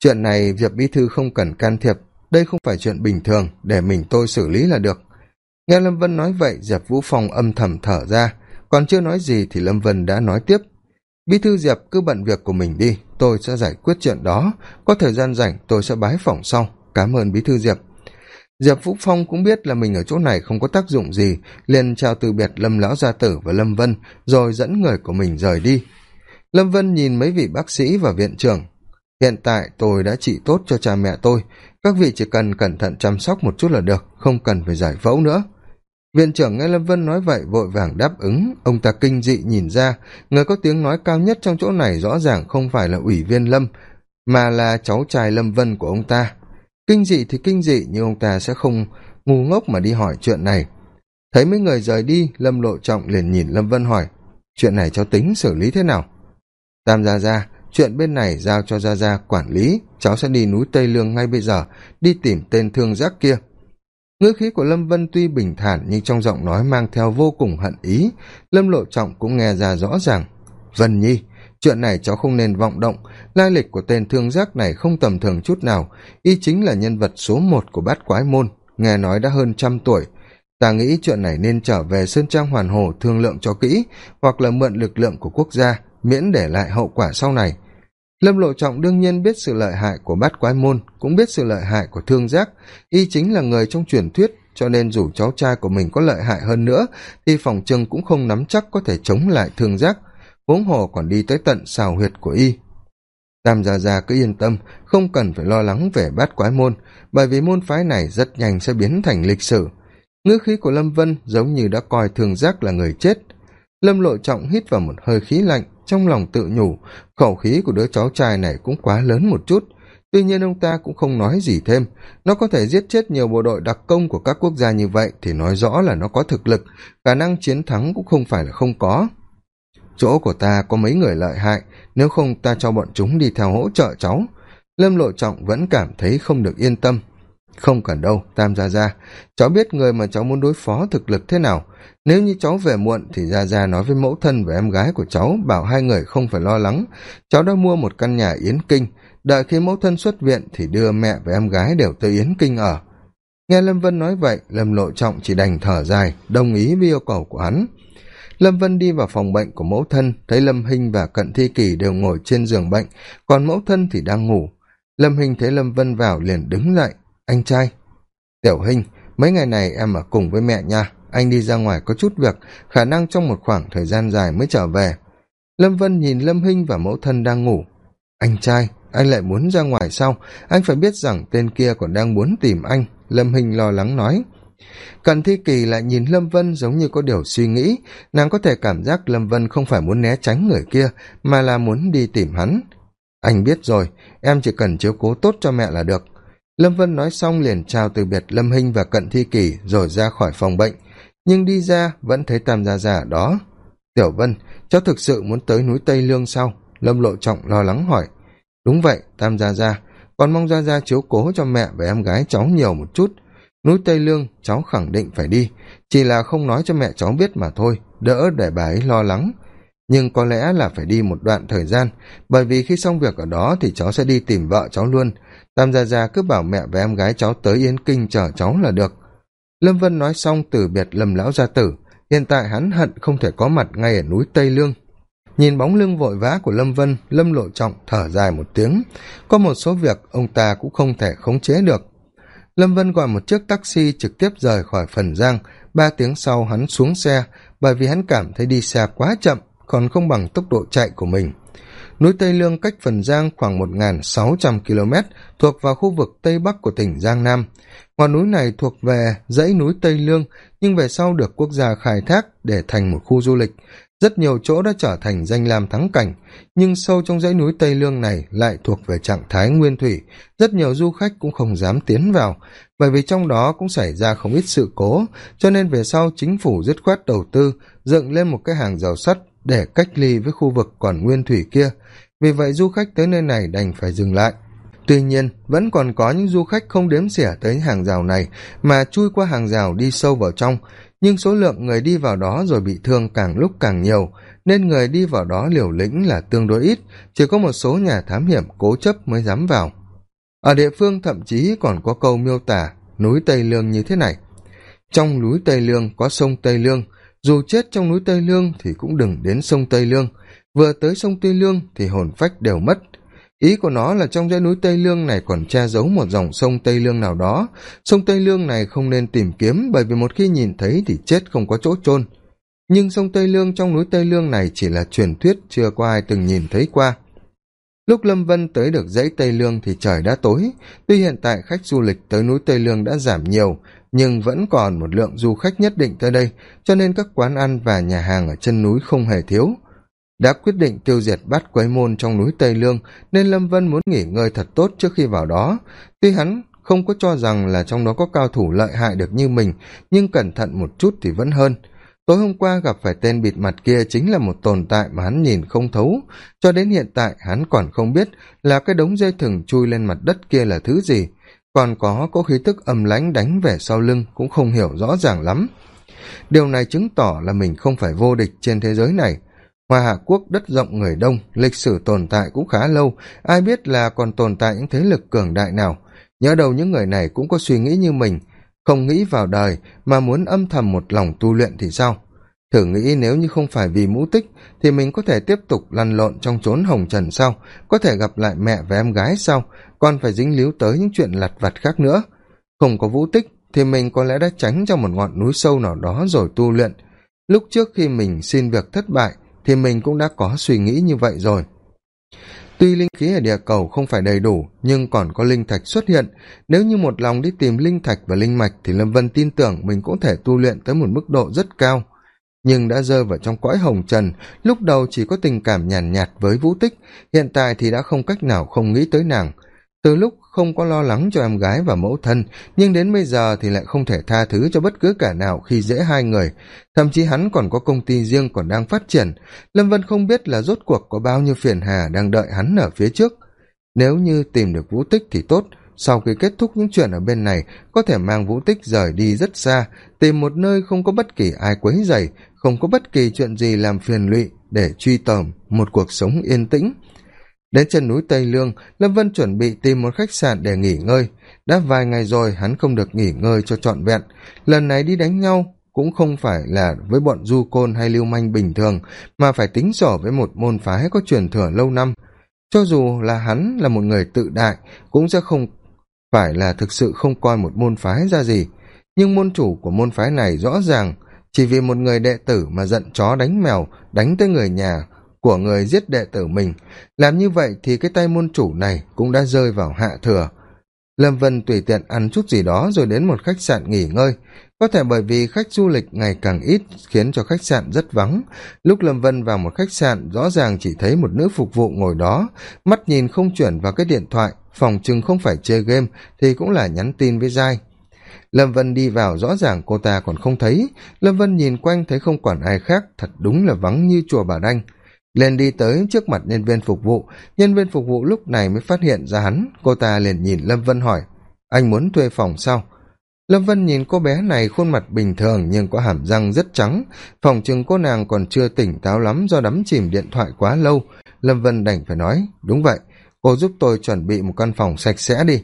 Chuyện này diệp bí thư không cần can thiệp, đây không phải chuyện bình thường, để mình tôi xử lý là được. Nghe lâm vân nói vậy, diệp vũ phong âm thầm thở ra còn chưa nói gì thì lâm vân đã nói tiếp. Bí thư diệp, cứ bận việc của mình đi, tôi sẽ giải quyết chuyện đó. Có thời gian rảnh, tôi sẽ bái phỏng sau. Cảm ơn bí thư diệp. Diệp phúc phong cũng biết là mình ở chỗ này không có tác dụng gì, liền chào từ biệt lâm lão gia tử và lâm vân, rồi dẫn người của mình rời đi. Lâm vân nhìn mấy vị bác sĩ và viện trưởng. Hiện tại tôi đã trị tốt cho cha mẹ tôi. Các vị chỉ cần cẩn thận chăm sóc một chút là được, không cần phải giải phẫu nữa viện trưởng nghe lâm vân nói vậy, vội vàng đáp ứng. Ông ta kinh dị nhìn ra, người có tiếng nói cao nhất trong chỗ này rõ ràng không phải là ủy viên lâm, mà là cháu trai lâm vân của ông ta. Kinh dị thì kinh dị, nhưng ông ta sẽ không ngu ngốc mà đi hỏi chuyện này. Thấy mấy người rời đi, lâm lộ trọng liền nhìn lâm vân hỏi, chuyện này cháu tính xử lý thế nào? Tam gia gia, chuyện bên này giao cho gia gia quản lý, cháu sẽ đi núi tây lương ngay bây giờ, đi tìm tên thương giác kia ngữ khí của lâm vân tuy bình thản nhưng trong giọng nói mang theo vô cùng hận ý. Lâm lộ trọng cũng nghe ra rõ ràng. Vân nhi, chuyện này cháu không nên vọng động. Lai lịch của tên thương giác này không tầm thường chút nào. Y chính là nhân vật số một của bát quái môn. Nghe nói đã hơn trăm tuổi. Ta nghĩ chuyện này nên trở về sơn trang hoàn hồ thương lượng cho kỹ, hoặc là mượn lực lượng của quốc gia, miễn để lại hậu quả sau này lâm lộ trọng đương nhiên biết sự lợi hại của bát quái môn, cũng biết sự lợi hại của thương giác. Y chính là người trong truyền thuyết, cho nên dù cháu trai của mình có lợi hại hơn nữa, thì phòng trưng cũng không nắm chắc có thể chống lại thương giác. Huống hồ còn đi tới tận xào huyệt của y. Tam gia gia cứ yên tâm, không cần phải lo lắng về bát quái môn, bởi vì môn phái này rất nhanh sẽ biến thành lịch sử. Ngữ khí của lâm vân giống như đã coi Thương giác là người chết. Lâm lộ trọng hít vào một hơi khí lạnh trong lòng tự nhủ, khẩu khí của đứa cháu trai này cũng quá lớn một chút. Tuy nhiên ông ta cũng không nói gì thêm. Nó có thể giết chết nhiều bộ đội đặc công của các quốc gia như vậy thì nói rõ là nó có thực lực, khả năng chiến thắng cũng không phải là không có. Chỗ của ta có mấy người lợi hại, nếu không ta cho bọn chúng đi theo hỗ trợ cháu. Lâm lộ trọng vẫn cảm thấy không được yên tâm không cần đâu, tam gia gia. Cháu biết người mà cháu muốn đối phó thực lực thế nào. Nếu như cháu về muộn thì gia gia nói với mẫu thân và em gái của cháu, bảo hai người không phải lo lắng. Cháu đã mua một căn nhà yến kinh. Đợi khi mẫu thân xuất viện thì đưa mẹ và em gái đều tới yến kinh ở. Nghe lâm vân nói vậy, lâm lộ trọng chỉ đành thở dài, đồng ý với yêu cầu của hắn. Lâm vân đi vào phòng bệnh của mẫu thân, thấy lâm hinh và cận thi kỳ đều ngồi trên giường bệnh, còn mẫu thân thì đang ngủ. Lâm hinh thấy lâm vân vào liền đứng dậy anh trai. Tiểu hinh mấy ngày này em ở cùng với mẹ nha. Anh đi ra ngoài có chút việc, khả năng trong một khoảng thời gian dài mới trở về. Lâm vân nhìn lâm hinh và mẫu thân đang ngủ. Anh trai, anh lại muốn ra ngoài sau anh phải biết rằng tên kia còn đang muốn tìm anh. Lâm hinh lo lắng nói. Cần thi kỳ lại nhìn lâm vân giống như có điều suy nghĩ. Nàng có thể cảm giác lâm vân không phải muốn né tránh người kia, mà là muốn đi tìm hắn. Anh biết rồi, em chỉ cần chiếu cố tốt cho mẹ là được lâm vân nói xong liền chào từ biệt lâm hinh và cận thi kỳ rồi ra khỏi phòng bệnh. Nhưng đi ra, vẫn thấy tam gia già đó. Tiểu vân, cháu thực sự muốn tới núi tây lương sau. lâm lộ trọng lo lắng hỏi. Đúng vậy, tam gia gia. Còn mong gia gia chiếu cố cho mẹ và em gái cháu nhiều một chút. Núi tây lương, cháu khẳng định phải đi. Chỉ là không nói cho mẹ cháu biết mà thôi, đỡ để bà ấy lo lắng. Nhưng có lẽ là phải đi một đoạn thời gian, bởi vì khi xong việc ở đó thì cháu sẽ đi tìm vợ cháu luôn tam gia gia cứ bảo mẹ và em gái cháu tới Yến kinh chờ cháu là được. Lâm vân nói xong từ biệt lâm lão gia tử. Hiện tại hắn hận không thể có mặt ngay ở núi tây lương. Nhìn bóng lưng vội vã của lâm vân, lâm lộ trọng thở dài một tiếng. Có một số việc ông ta cũng không thể khống chế được. Lâm vân gọi một chiếc taxi trực tiếp rời khỏi phần giang. Ba tiếng sau hắn xuống xe, bởi vì hắn cảm thấy đi xe quá chậm, còn không bằng tốc độ chạy của mình núi tây lương cách phần giang khoảng một sáu trăm km, thuộc vào khu vực tây bắc của tỉnh giang nam. Ngọn núi này thuộc về dãy núi tây lương, nhưng về sau được quốc gia khai thác để thành một khu du lịch. Rất nhiều chỗ đã trở thành danh lam thắng cảnh, nhưng sâu trong dãy núi tây lương này lại thuộc về trạng thái nguyên thủy. Rất nhiều du khách cũng không dám tiến vào, bởi vì trong đó cũng xảy ra không ít sự cố, cho nên về sau chính phủ dứt khoát đầu tư, dựng lên một cái hàng rào sắt để cách ly với khu vực còn nguyên thủy kia. Vì vậy, du khách tới nơi này đành phải dừng lại. Tuy nhiên, vẫn còn có những du khách không đếm xỉa tới hàng rào này mà chui qua hàng rào đi sâu vào trong. Nhưng số lượng người đi vào đó rồi bị thương càng lúc càng nhiều, nên người đi vào đó liều lĩnh là tương đối ít, chỉ có một số nhà thám hiểm cố chấp mới dám vào. Ở địa phương thậm chí còn có câu miêu tả, núi tây lương như thế này. Trong núi tây lương có sông tây lương dù chết trong núi tây lương thì cũng đừng đến sông tây lương. Vừa tới sông tây lương thì hồn phách đều mất. Ý của nó là trong dãy núi tây lương này còn che giấu một dòng sông tây lương nào đó. Sông tây lương này không nên tìm kiếm bởi vì một khi nhìn thấy thì chết không có chỗ chôn. Nhưng sông tây lương trong núi tây lương này chỉ là truyền thuyết chưa có ai từng nhìn thấy qua. Lúc lâm vân tới được dãy tây lương thì trời đã tối. Tuy hiện tại khách du lịch tới núi tây lương đã giảm nhiều nhưng vẫn còn một lượng du khách nhất định tới đây, cho nên các quán ăn và nhà hàng ở chân núi không hề thiếu. Đã quyết định tiêu diệt bát quấy môn trong núi tây lương, nên lâm vân muốn nghỉ ngơi thật tốt trước khi vào đó. Tuy hắn không có cho rằng là trong đó có cao thủ lợi hại được như mình, nhưng cẩn thận một chút thì vẫn hơn. Tối hôm qua gặp phải tên bịt mặt kia chính là một tồn tại mà hắn nhìn không thấu. Cho đến hiện tại, hắn còn không biết là cái đống dây thừng chui lên mặt đất kia là thứ gì còn có có khí tức âm lãnh đánh về sau lưng, cũng không hiểu rõ ràng lắm. Điều này chứng tỏ là mình không phải vô địch trên thế giới này. Hoa hạ quốc đất rộng người đông, lịch sử tồn tại cũng khá lâu. Ai biết là còn tồn tại những thế lực cường đại nào. Nhớ đầu những người này cũng có suy nghĩ như mình. Không nghĩ vào đời, mà muốn âm thầm một lòng tu luyện thì sao? Thử nghĩ nếu như không phải vì mũ tích thì mình có thể tiếp tục lăn lộn trong chốn hồng trần sau, có thể gặp lại mẹ và em gái sau, còn phải dính líu tới những chuyện lặt vặt khác nữa. Không có vũ tích thì mình có lẽ đã tránh trong một ngọn núi sâu nào đó rồi tu luyện. Lúc trước khi mình xin việc thất bại thì mình cũng đã có suy nghĩ như vậy rồi. Tuy linh khí ở địa cầu không phải đầy đủ, nhưng còn có linh thạch xuất hiện. Nếu như một lòng đi tìm linh thạch và linh mạch thì lâm vân tin tưởng mình cũng thể tu luyện tới một mức độ rất cao nhưng đã rơi vào trong cõi hồng trần. Lúc đầu chỉ có tình cảm nhàn nhạt, nhạt với vũ tích hiện tại thì đã không cách nào không nghĩ tới nàng. Từ lúc không có lo lắng cho em gái và mẫu thân nhưng đến bây giờ thì lại không thể tha thứ cho bất cứ cả nào khi dễ hai người. Thậm chí hắn còn có công ty riêng còn đang phát triển. Lâm vân không biết là rốt cuộc có bao nhiêu phiền hà đang đợi hắn ở phía trước. Nếu như tìm được vũ tích thì tốt sau khi kết thúc những chuyện ở bên này có thể mang vũ tích rời đi rất xa tìm một nơi không có bất kỳ ai quấy dày không có bất kỳ chuyện gì làm phiền lụy để truy tầm một cuộc sống yên tĩnh. Đến chân núi tây lương, lâm vân chuẩn bị tìm một khách sạn để nghỉ ngơi. Đã vài ngày rồi, hắn không được nghỉ ngơi cho trọn vẹn. Lần này đi đánh nhau cũng không phải là với bọn du côn hay lưu manh bình thường, mà phải tính sổ với một môn phái có truyền thừa lâu năm. Cho dù là hắn là một người tự đại, cũng sẽ không phải là thực sự không coi một môn phái ra gì. Nhưng môn chủ của môn phái này rõ ràng chỉ vì một người đệ tử mà giận chó đánh mèo, đánh tới người nhà của người giết đệ tử mình. Làm như vậy thì cái tay môn chủ này cũng đã rơi vào hạ thừa. Lâm vân tùy tiện ăn chút gì đó rồi đến một khách sạn nghỉ ngơi. Có thể bởi vì khách du lịch ngày càng ít khiến cho khách sạn rất vắng. Lúc lâm vân vào một khách sạn, rõ ràng chỉ thấy một nữ phục vụ ngồi đó. Mắt nhìn không chuyển vào cái điện thoại, phòng chừng không phải chơi game thì cũng là nhắn tin với giai lâm vân đi vào rõ ràng cô ta còn không thấy. Lâm vân nhìn quanh thấy không còn ai khác, thật đúng là vắng như chùa bà đanh. Liền đi tới trước mặt nhân viên phục vụ. Nhân viên phục vụ lúc này mới phát hiện ra hắn. Cô ta liền nhìn lâm vân hỏi, anh muốn thuê phòng sao? Lâm vân nhìn cô bé này khuôn mặt bình thường nhưng có hàm răng rất trắng. Phòng chừng cô nàng còn chưa tỉnh táo lắm do đắm chìm điện thoại quá lâu. Lâm vân đành phải nói, đúng vậy, cô giúp tôi chuẩn bị một căn phòng sạch sẽ đi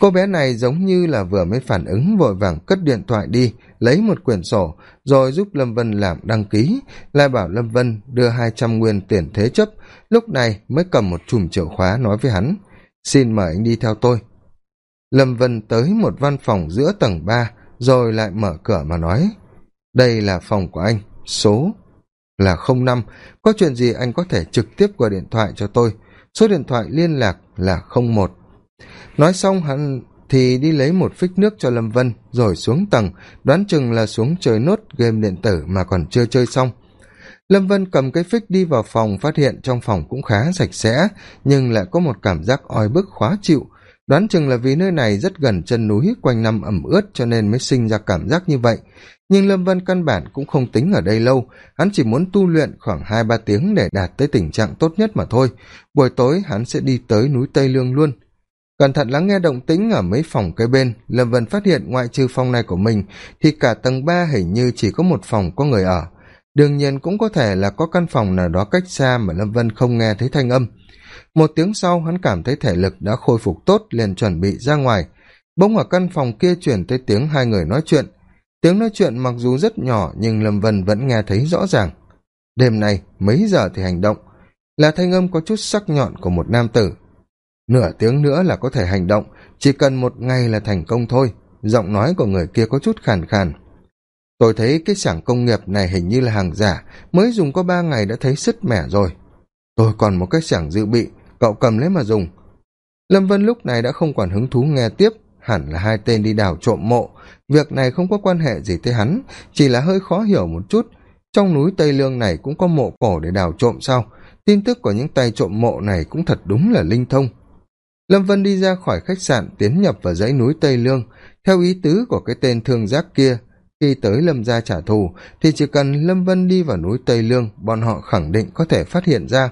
cô bé này giống như là vừa mới phản ứng, vội vàng cất điện thoại đi, lấy một quyển sổ, rồi giúp lâm vân làm đăng ký. Lại bảo lâm vân đưa hai trăm nguyên tiền thế chấp, lúc này mới cầm một chùm chìa khóa nói với hắn, xin mời anh đi theo tôi. Lâm vân tới một văn phòng giữa tầng ba, rồi lại mở cửa mà nói, đây là phòng của anh, số là không năm. Có chuyện gì anh có thể trực tiếp gọi điện thoại cho tôi? Số điện thoại liên lạc là không một nói xong hắn thì đi lấy một phích nước cho lâm vân, rồi xuống tầng, đoán chừng là xuống chơi nốt game điện tử mà còn chưa chơi xong. Lâm vân cầm cái phích đi vào phòng, phát hiện trong phòng cũng khá sạch sẽ, nhưng lại có một cảm giác oi bức khó chịu. Đoán chừng là vì nơi này rất gần chân núi, quanh năm ẩm ướt cho nên mới sinh ra cảm giác như vậy. Nhưng lâm vân căn bản cũng không tính ở đây lâu, hắn chỉ muốn tu luyện khoảng hai ba tiếng để đạt tới tình trạng tốt nhất mà thôi. Buổi tối hắn sẽ đi tới núi tây lương luôn cẩn thận lắng nghe động tĩnh ở mấy phòng kế bên, lâm vân phát hiện ngoại trừ phòng này của mình, thì cả tầng ba hình như chỉ có một phòng có người ở. Đương nhiên cũng có thể là có căn phòng nào đó cách xa mà lâm vân không nghe thấy thanh âm. Một tiếng sau, hắn cảm thấy thể lực đã khôi phục tốt, liền chuẩn bị ra ngoài. Bỗng ở căn phòng kia chuyển tới tiếng hai người nói chuyện. Tiếng nói chuyện mặc dù rất nhỏ, nhưng lâm vân vẫn nghe thấy rõ ràng. Đêm nay, mấy giờ thì hành động? Là thanh âm có chút sắc nhọn của một nam tử nửa tiếng nữa là có thể hành động, chỉ cần một ngày là thành công thôi, giọng nói của người kia có chút khàn khàn. Tôi thấy cái sảng công nghiệp này hình như là hàng giả, mới dùng có ba ngày đã thấy sứt mẻ rồi. Tôi còn một cái sảng dự bị, cậu cầm lấy mà dùng. Lâm vân lúc này đã không còn hứng thú nghe tiếp, hẳn là hai tên đi đào trộm mộ. Việc này không có quan hệ gì tới hắn, chỉ là hơi khó hiểu một chút. Trong núi tây lương này cũng có mộ cổ để đào trộm sao? Tin tức của những tay trộm mộ này cũng thật đúng là linh thông lâm vân đi ra khỏi khách sạn, tiến nhập vào dãy núi tây lương. Theo ý tứ của cái tên thương giác kia, khi tới lâm gia trả thù, thì chỉ cần lâm vân đi vào núi tây lương, bọn họ khẳng định có thể phát hiện ra.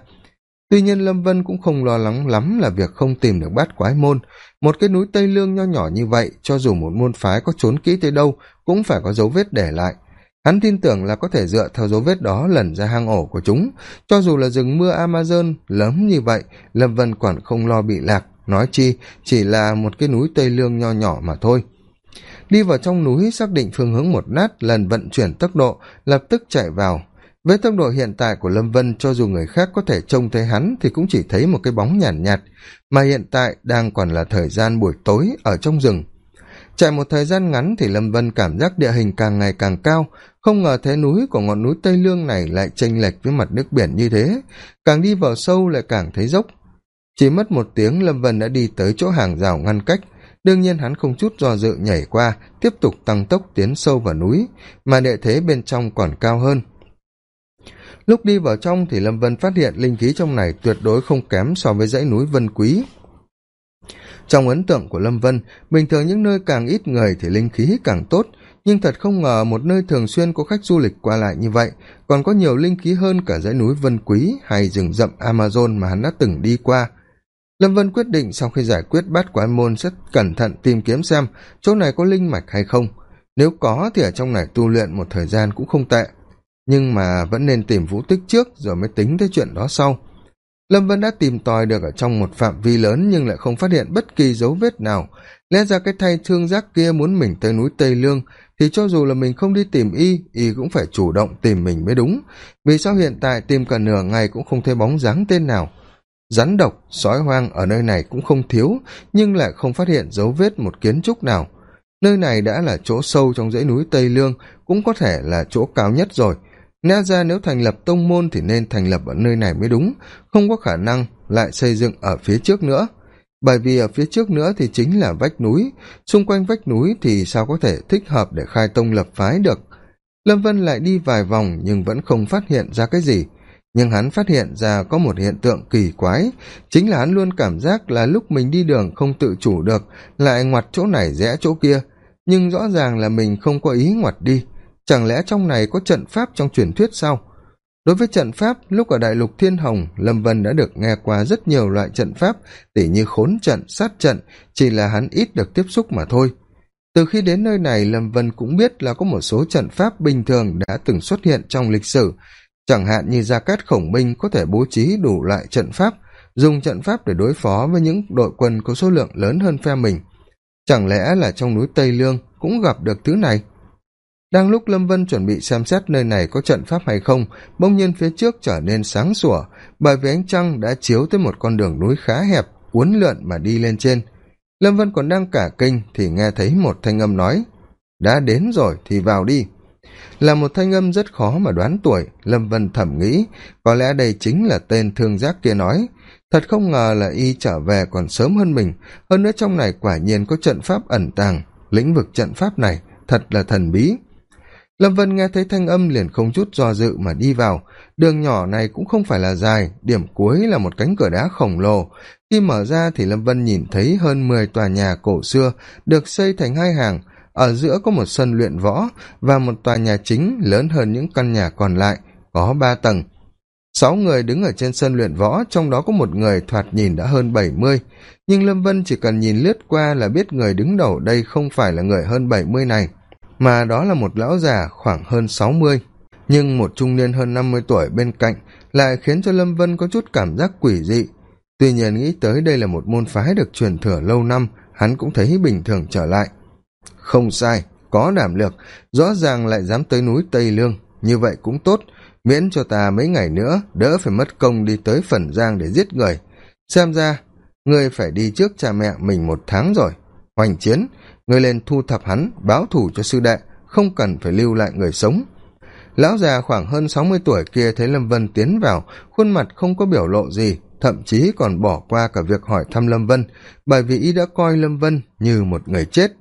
Tuy nhiên lâm vân cũng không lo lắng lắm là việc không tìm được bát quái môn. Một cái núi tây lương nho nhỏ như vậy, cho dù một môn phái có trốn kỹ tới đâu, cũng phải có dấu vết để lại. Hắn tin tưởng là có thể dựa theo dấu vết đó lần ra hang ổ của chúng. Cho dù là rừng mưa amazon lớn như vậy, lâm vân còn không lo bị lạc nói chi chỉ là một cái núi tây lương nho nhỏ mà thôi. Đi vào trong núi xác định phương hướng một nát lần vận chuyển tốc độ lập tức chạy vào. Với tốc độ hiện tại của lâm vân cho dù người khác có thể trông thấy hắn thì cũng chỉ thấy một cái bóng nhàn nhạt, nhạt mà hiện tại đang còn là thời gian buổi tối ở trong rừng. Chạy một thời gian ngắn thì lâm vân cảm giác địa hình càng ngày càng cao. Không ngờ thế núi của ngọn núi tây lương này lại chênh lệch với mặt nước biển như thế. Càng đi vào sâu lại càng thấy dốc chỉ mất một tiếng, lâm vân đã đi tới chỗ hàng rào ngăn cách. Đương nhiên hắn không chút do dự nhảy qua, tiếp tục tăng tốc tiến sâu vào núi, mà địa thế bên trong còn cao hơn. Lúc đi vào trong thì lâm vân phát hiện linh khí trong này tuyệt đối không kém so với dãy núi vân quý. Trong ấn tượng của lâm vân, bình thường những nơi càng ít người thì linh khí càng tốt, nhưng thật không ngờ một nơi thường xuyên có khách du lịch qua lại như vậy, còn có nhiều linh khí hơn cả dãy núi vân quý hay rừng rậm amazon mà hắn đã từng đi qua lâm vân quyết định sau khi giải quyết bát quái môn rất cẩn thận tìm kiếm xem chỗ này có linh mạch hay không. Nếu có thì ở trong này tu luyện một thời gian cũng không tệ, nhưng mà vẫn nên tìm vũ tích trước rồi mới tính tới chuyện đó sau. Lâm vân đã tìm tòi được ở trong một phạm vi lớn nhưng lại không phát hiện bất kỳ dấu vết nào. Lẽ ra cái thay thương giác kia muốn mình tới núi tây lương thì cho dù là mình không đi tìm y y cũng phải chủ động tìm mình mới đúng. Vì sao hiện tại tìm cả nửa ngày cũng không thấy bóng dáng tên nào? Rắn độc, sói hoang ở nơi này cũng không thiếu, nhưng lại không phát hiện dấu vết một kiến trúc nào. Nơi này đã là chỗ sâu trong dãy núi tây lương, cũng có thể là chỗ cao nhất rồi. Na ra nếu thành lập tông môn thì nên thành lập ở nơi này mới đúng, không có khả năng lại xây dựng ở phía trước nữa. Bởi vì ở phía trước nữa thì chính là vách núi, xung quanh vách núi thì sao có thể thích hợp để khai tông lập phái được. Lâm vân lại đi vài vòng nhưng vẫn không phát hiện ra cái gì nhưng hắn phát hiện ra có một hiện tượng kỳ quái. Chính là hắn luôn cảm giác là lúc mình đi đường không tự chủ được, lại ngoặt chỗ này rẽ chỗ kia. Nhưng rõ ràng là mình không có ý ngoặt đi. Chẳng lẽ trong này có trận pháp trong truyền thuyết sao? Đối với trận pháp, lúc ở đại lục thiên hồng, lâm vân đã được nghe qua rất nhiều loại trận pháp, tỉ như khốn trận, sát trận, chỉ là hắn ít được tiếp xúc mà thôi. Từ khi đến nơi này, lâm vân cũng biết là có một số trận pháp bình thường đã từng xuất hiện trong lịch sử chẳng hạn như gia cát khổng minh có thể bố trí đủ loại trận pháp, dùng trận pháp để đối phó với những đội quân có số lượng lớn hơn phe mình. Chẳng lẽ là trong núi tây lương cũng gặp được thứ này? Đang lúc lâm vân chuẩn bị xem xét nơi này có trận pháp hay không, bỗng nhiên phía trước trở nên sáng sủa, bởi vì ánh trăng đã chiếu tới một con đường núi khá hẹp, uốn lượn mà đi lên trên. Lâm vân còn đang cả kinh thì nghe thấy một thanh âm nói, đã đến rồi thì vào đi là một thanh âm rất khó mà đoán tuổi, lâm vân thẩm nghĩ. Có lẽ đây chính là tên thương giác kia nói. Thật không ngờ là y trở về còn sớm hơn mình. Hơn nữa trong này quả nhiên có trận pháp ẩn tàng. Lĩnh vực trận pháp này, thật là thần bí. Lâm vân nghe thấy thanh âm liền không chút do dự mà đi vào. Đường nhỏ này cũng không phải là dài, điểm cuối là một cánh cửa đá khổng lồ. Khi mở ra thì lâm vân nhìn thấy hơn mười tòa nhà cổ xưa được xây thành hai hàng ở giữa có một sân luyện võ và một tòa nhà chính lớn hơn những căn nhà còn lại, có ba tầng. Sáu người đứng ở trên sân luyện võ, trong đó có một người thoạt nhìn đã hơn bảy mươi. Nhưng lâm vân chỉ cần nhìn lướt qua là biết người đứng đầu đây không phải là người hơn bảy mươi này, mà đó là một lão già khoảng hơn sáu mươi. Nhưng một trung niên hơn năm mươi tuổi bên cạnh lại khiến cho lâm vân có chút cảm giác quỷ dị. Tuy nhiên nghĩ tới đây là một môn phái được truyền thừa lâu năm, hắn cũng thấy bình thường trở lại không sai, có đảm lược, rõ ràng lại dám tới núi tây lương, như vậy cũng tốt. Miễn cho ta mấy ngày nữa, đỡ phải mất công đi tới phần giang để giết người. Xem ra, ngươi phải đi trước cha mẹ mình một tháng rồi. Hoành chiến, ngươi lên thu thập hắn, báo thù cho sư đệ, không cần phải lưu lại người sống. Lão già khoảng hơn sáu mươi tuổi kia thấy lâm vân tiến vào, khuôn mặt không có biểu lộ gì, thậm chí còn bỏ qua cả việc hỏi thăm lâm vân, bởi vì y đã coi lâm vân như một người chết.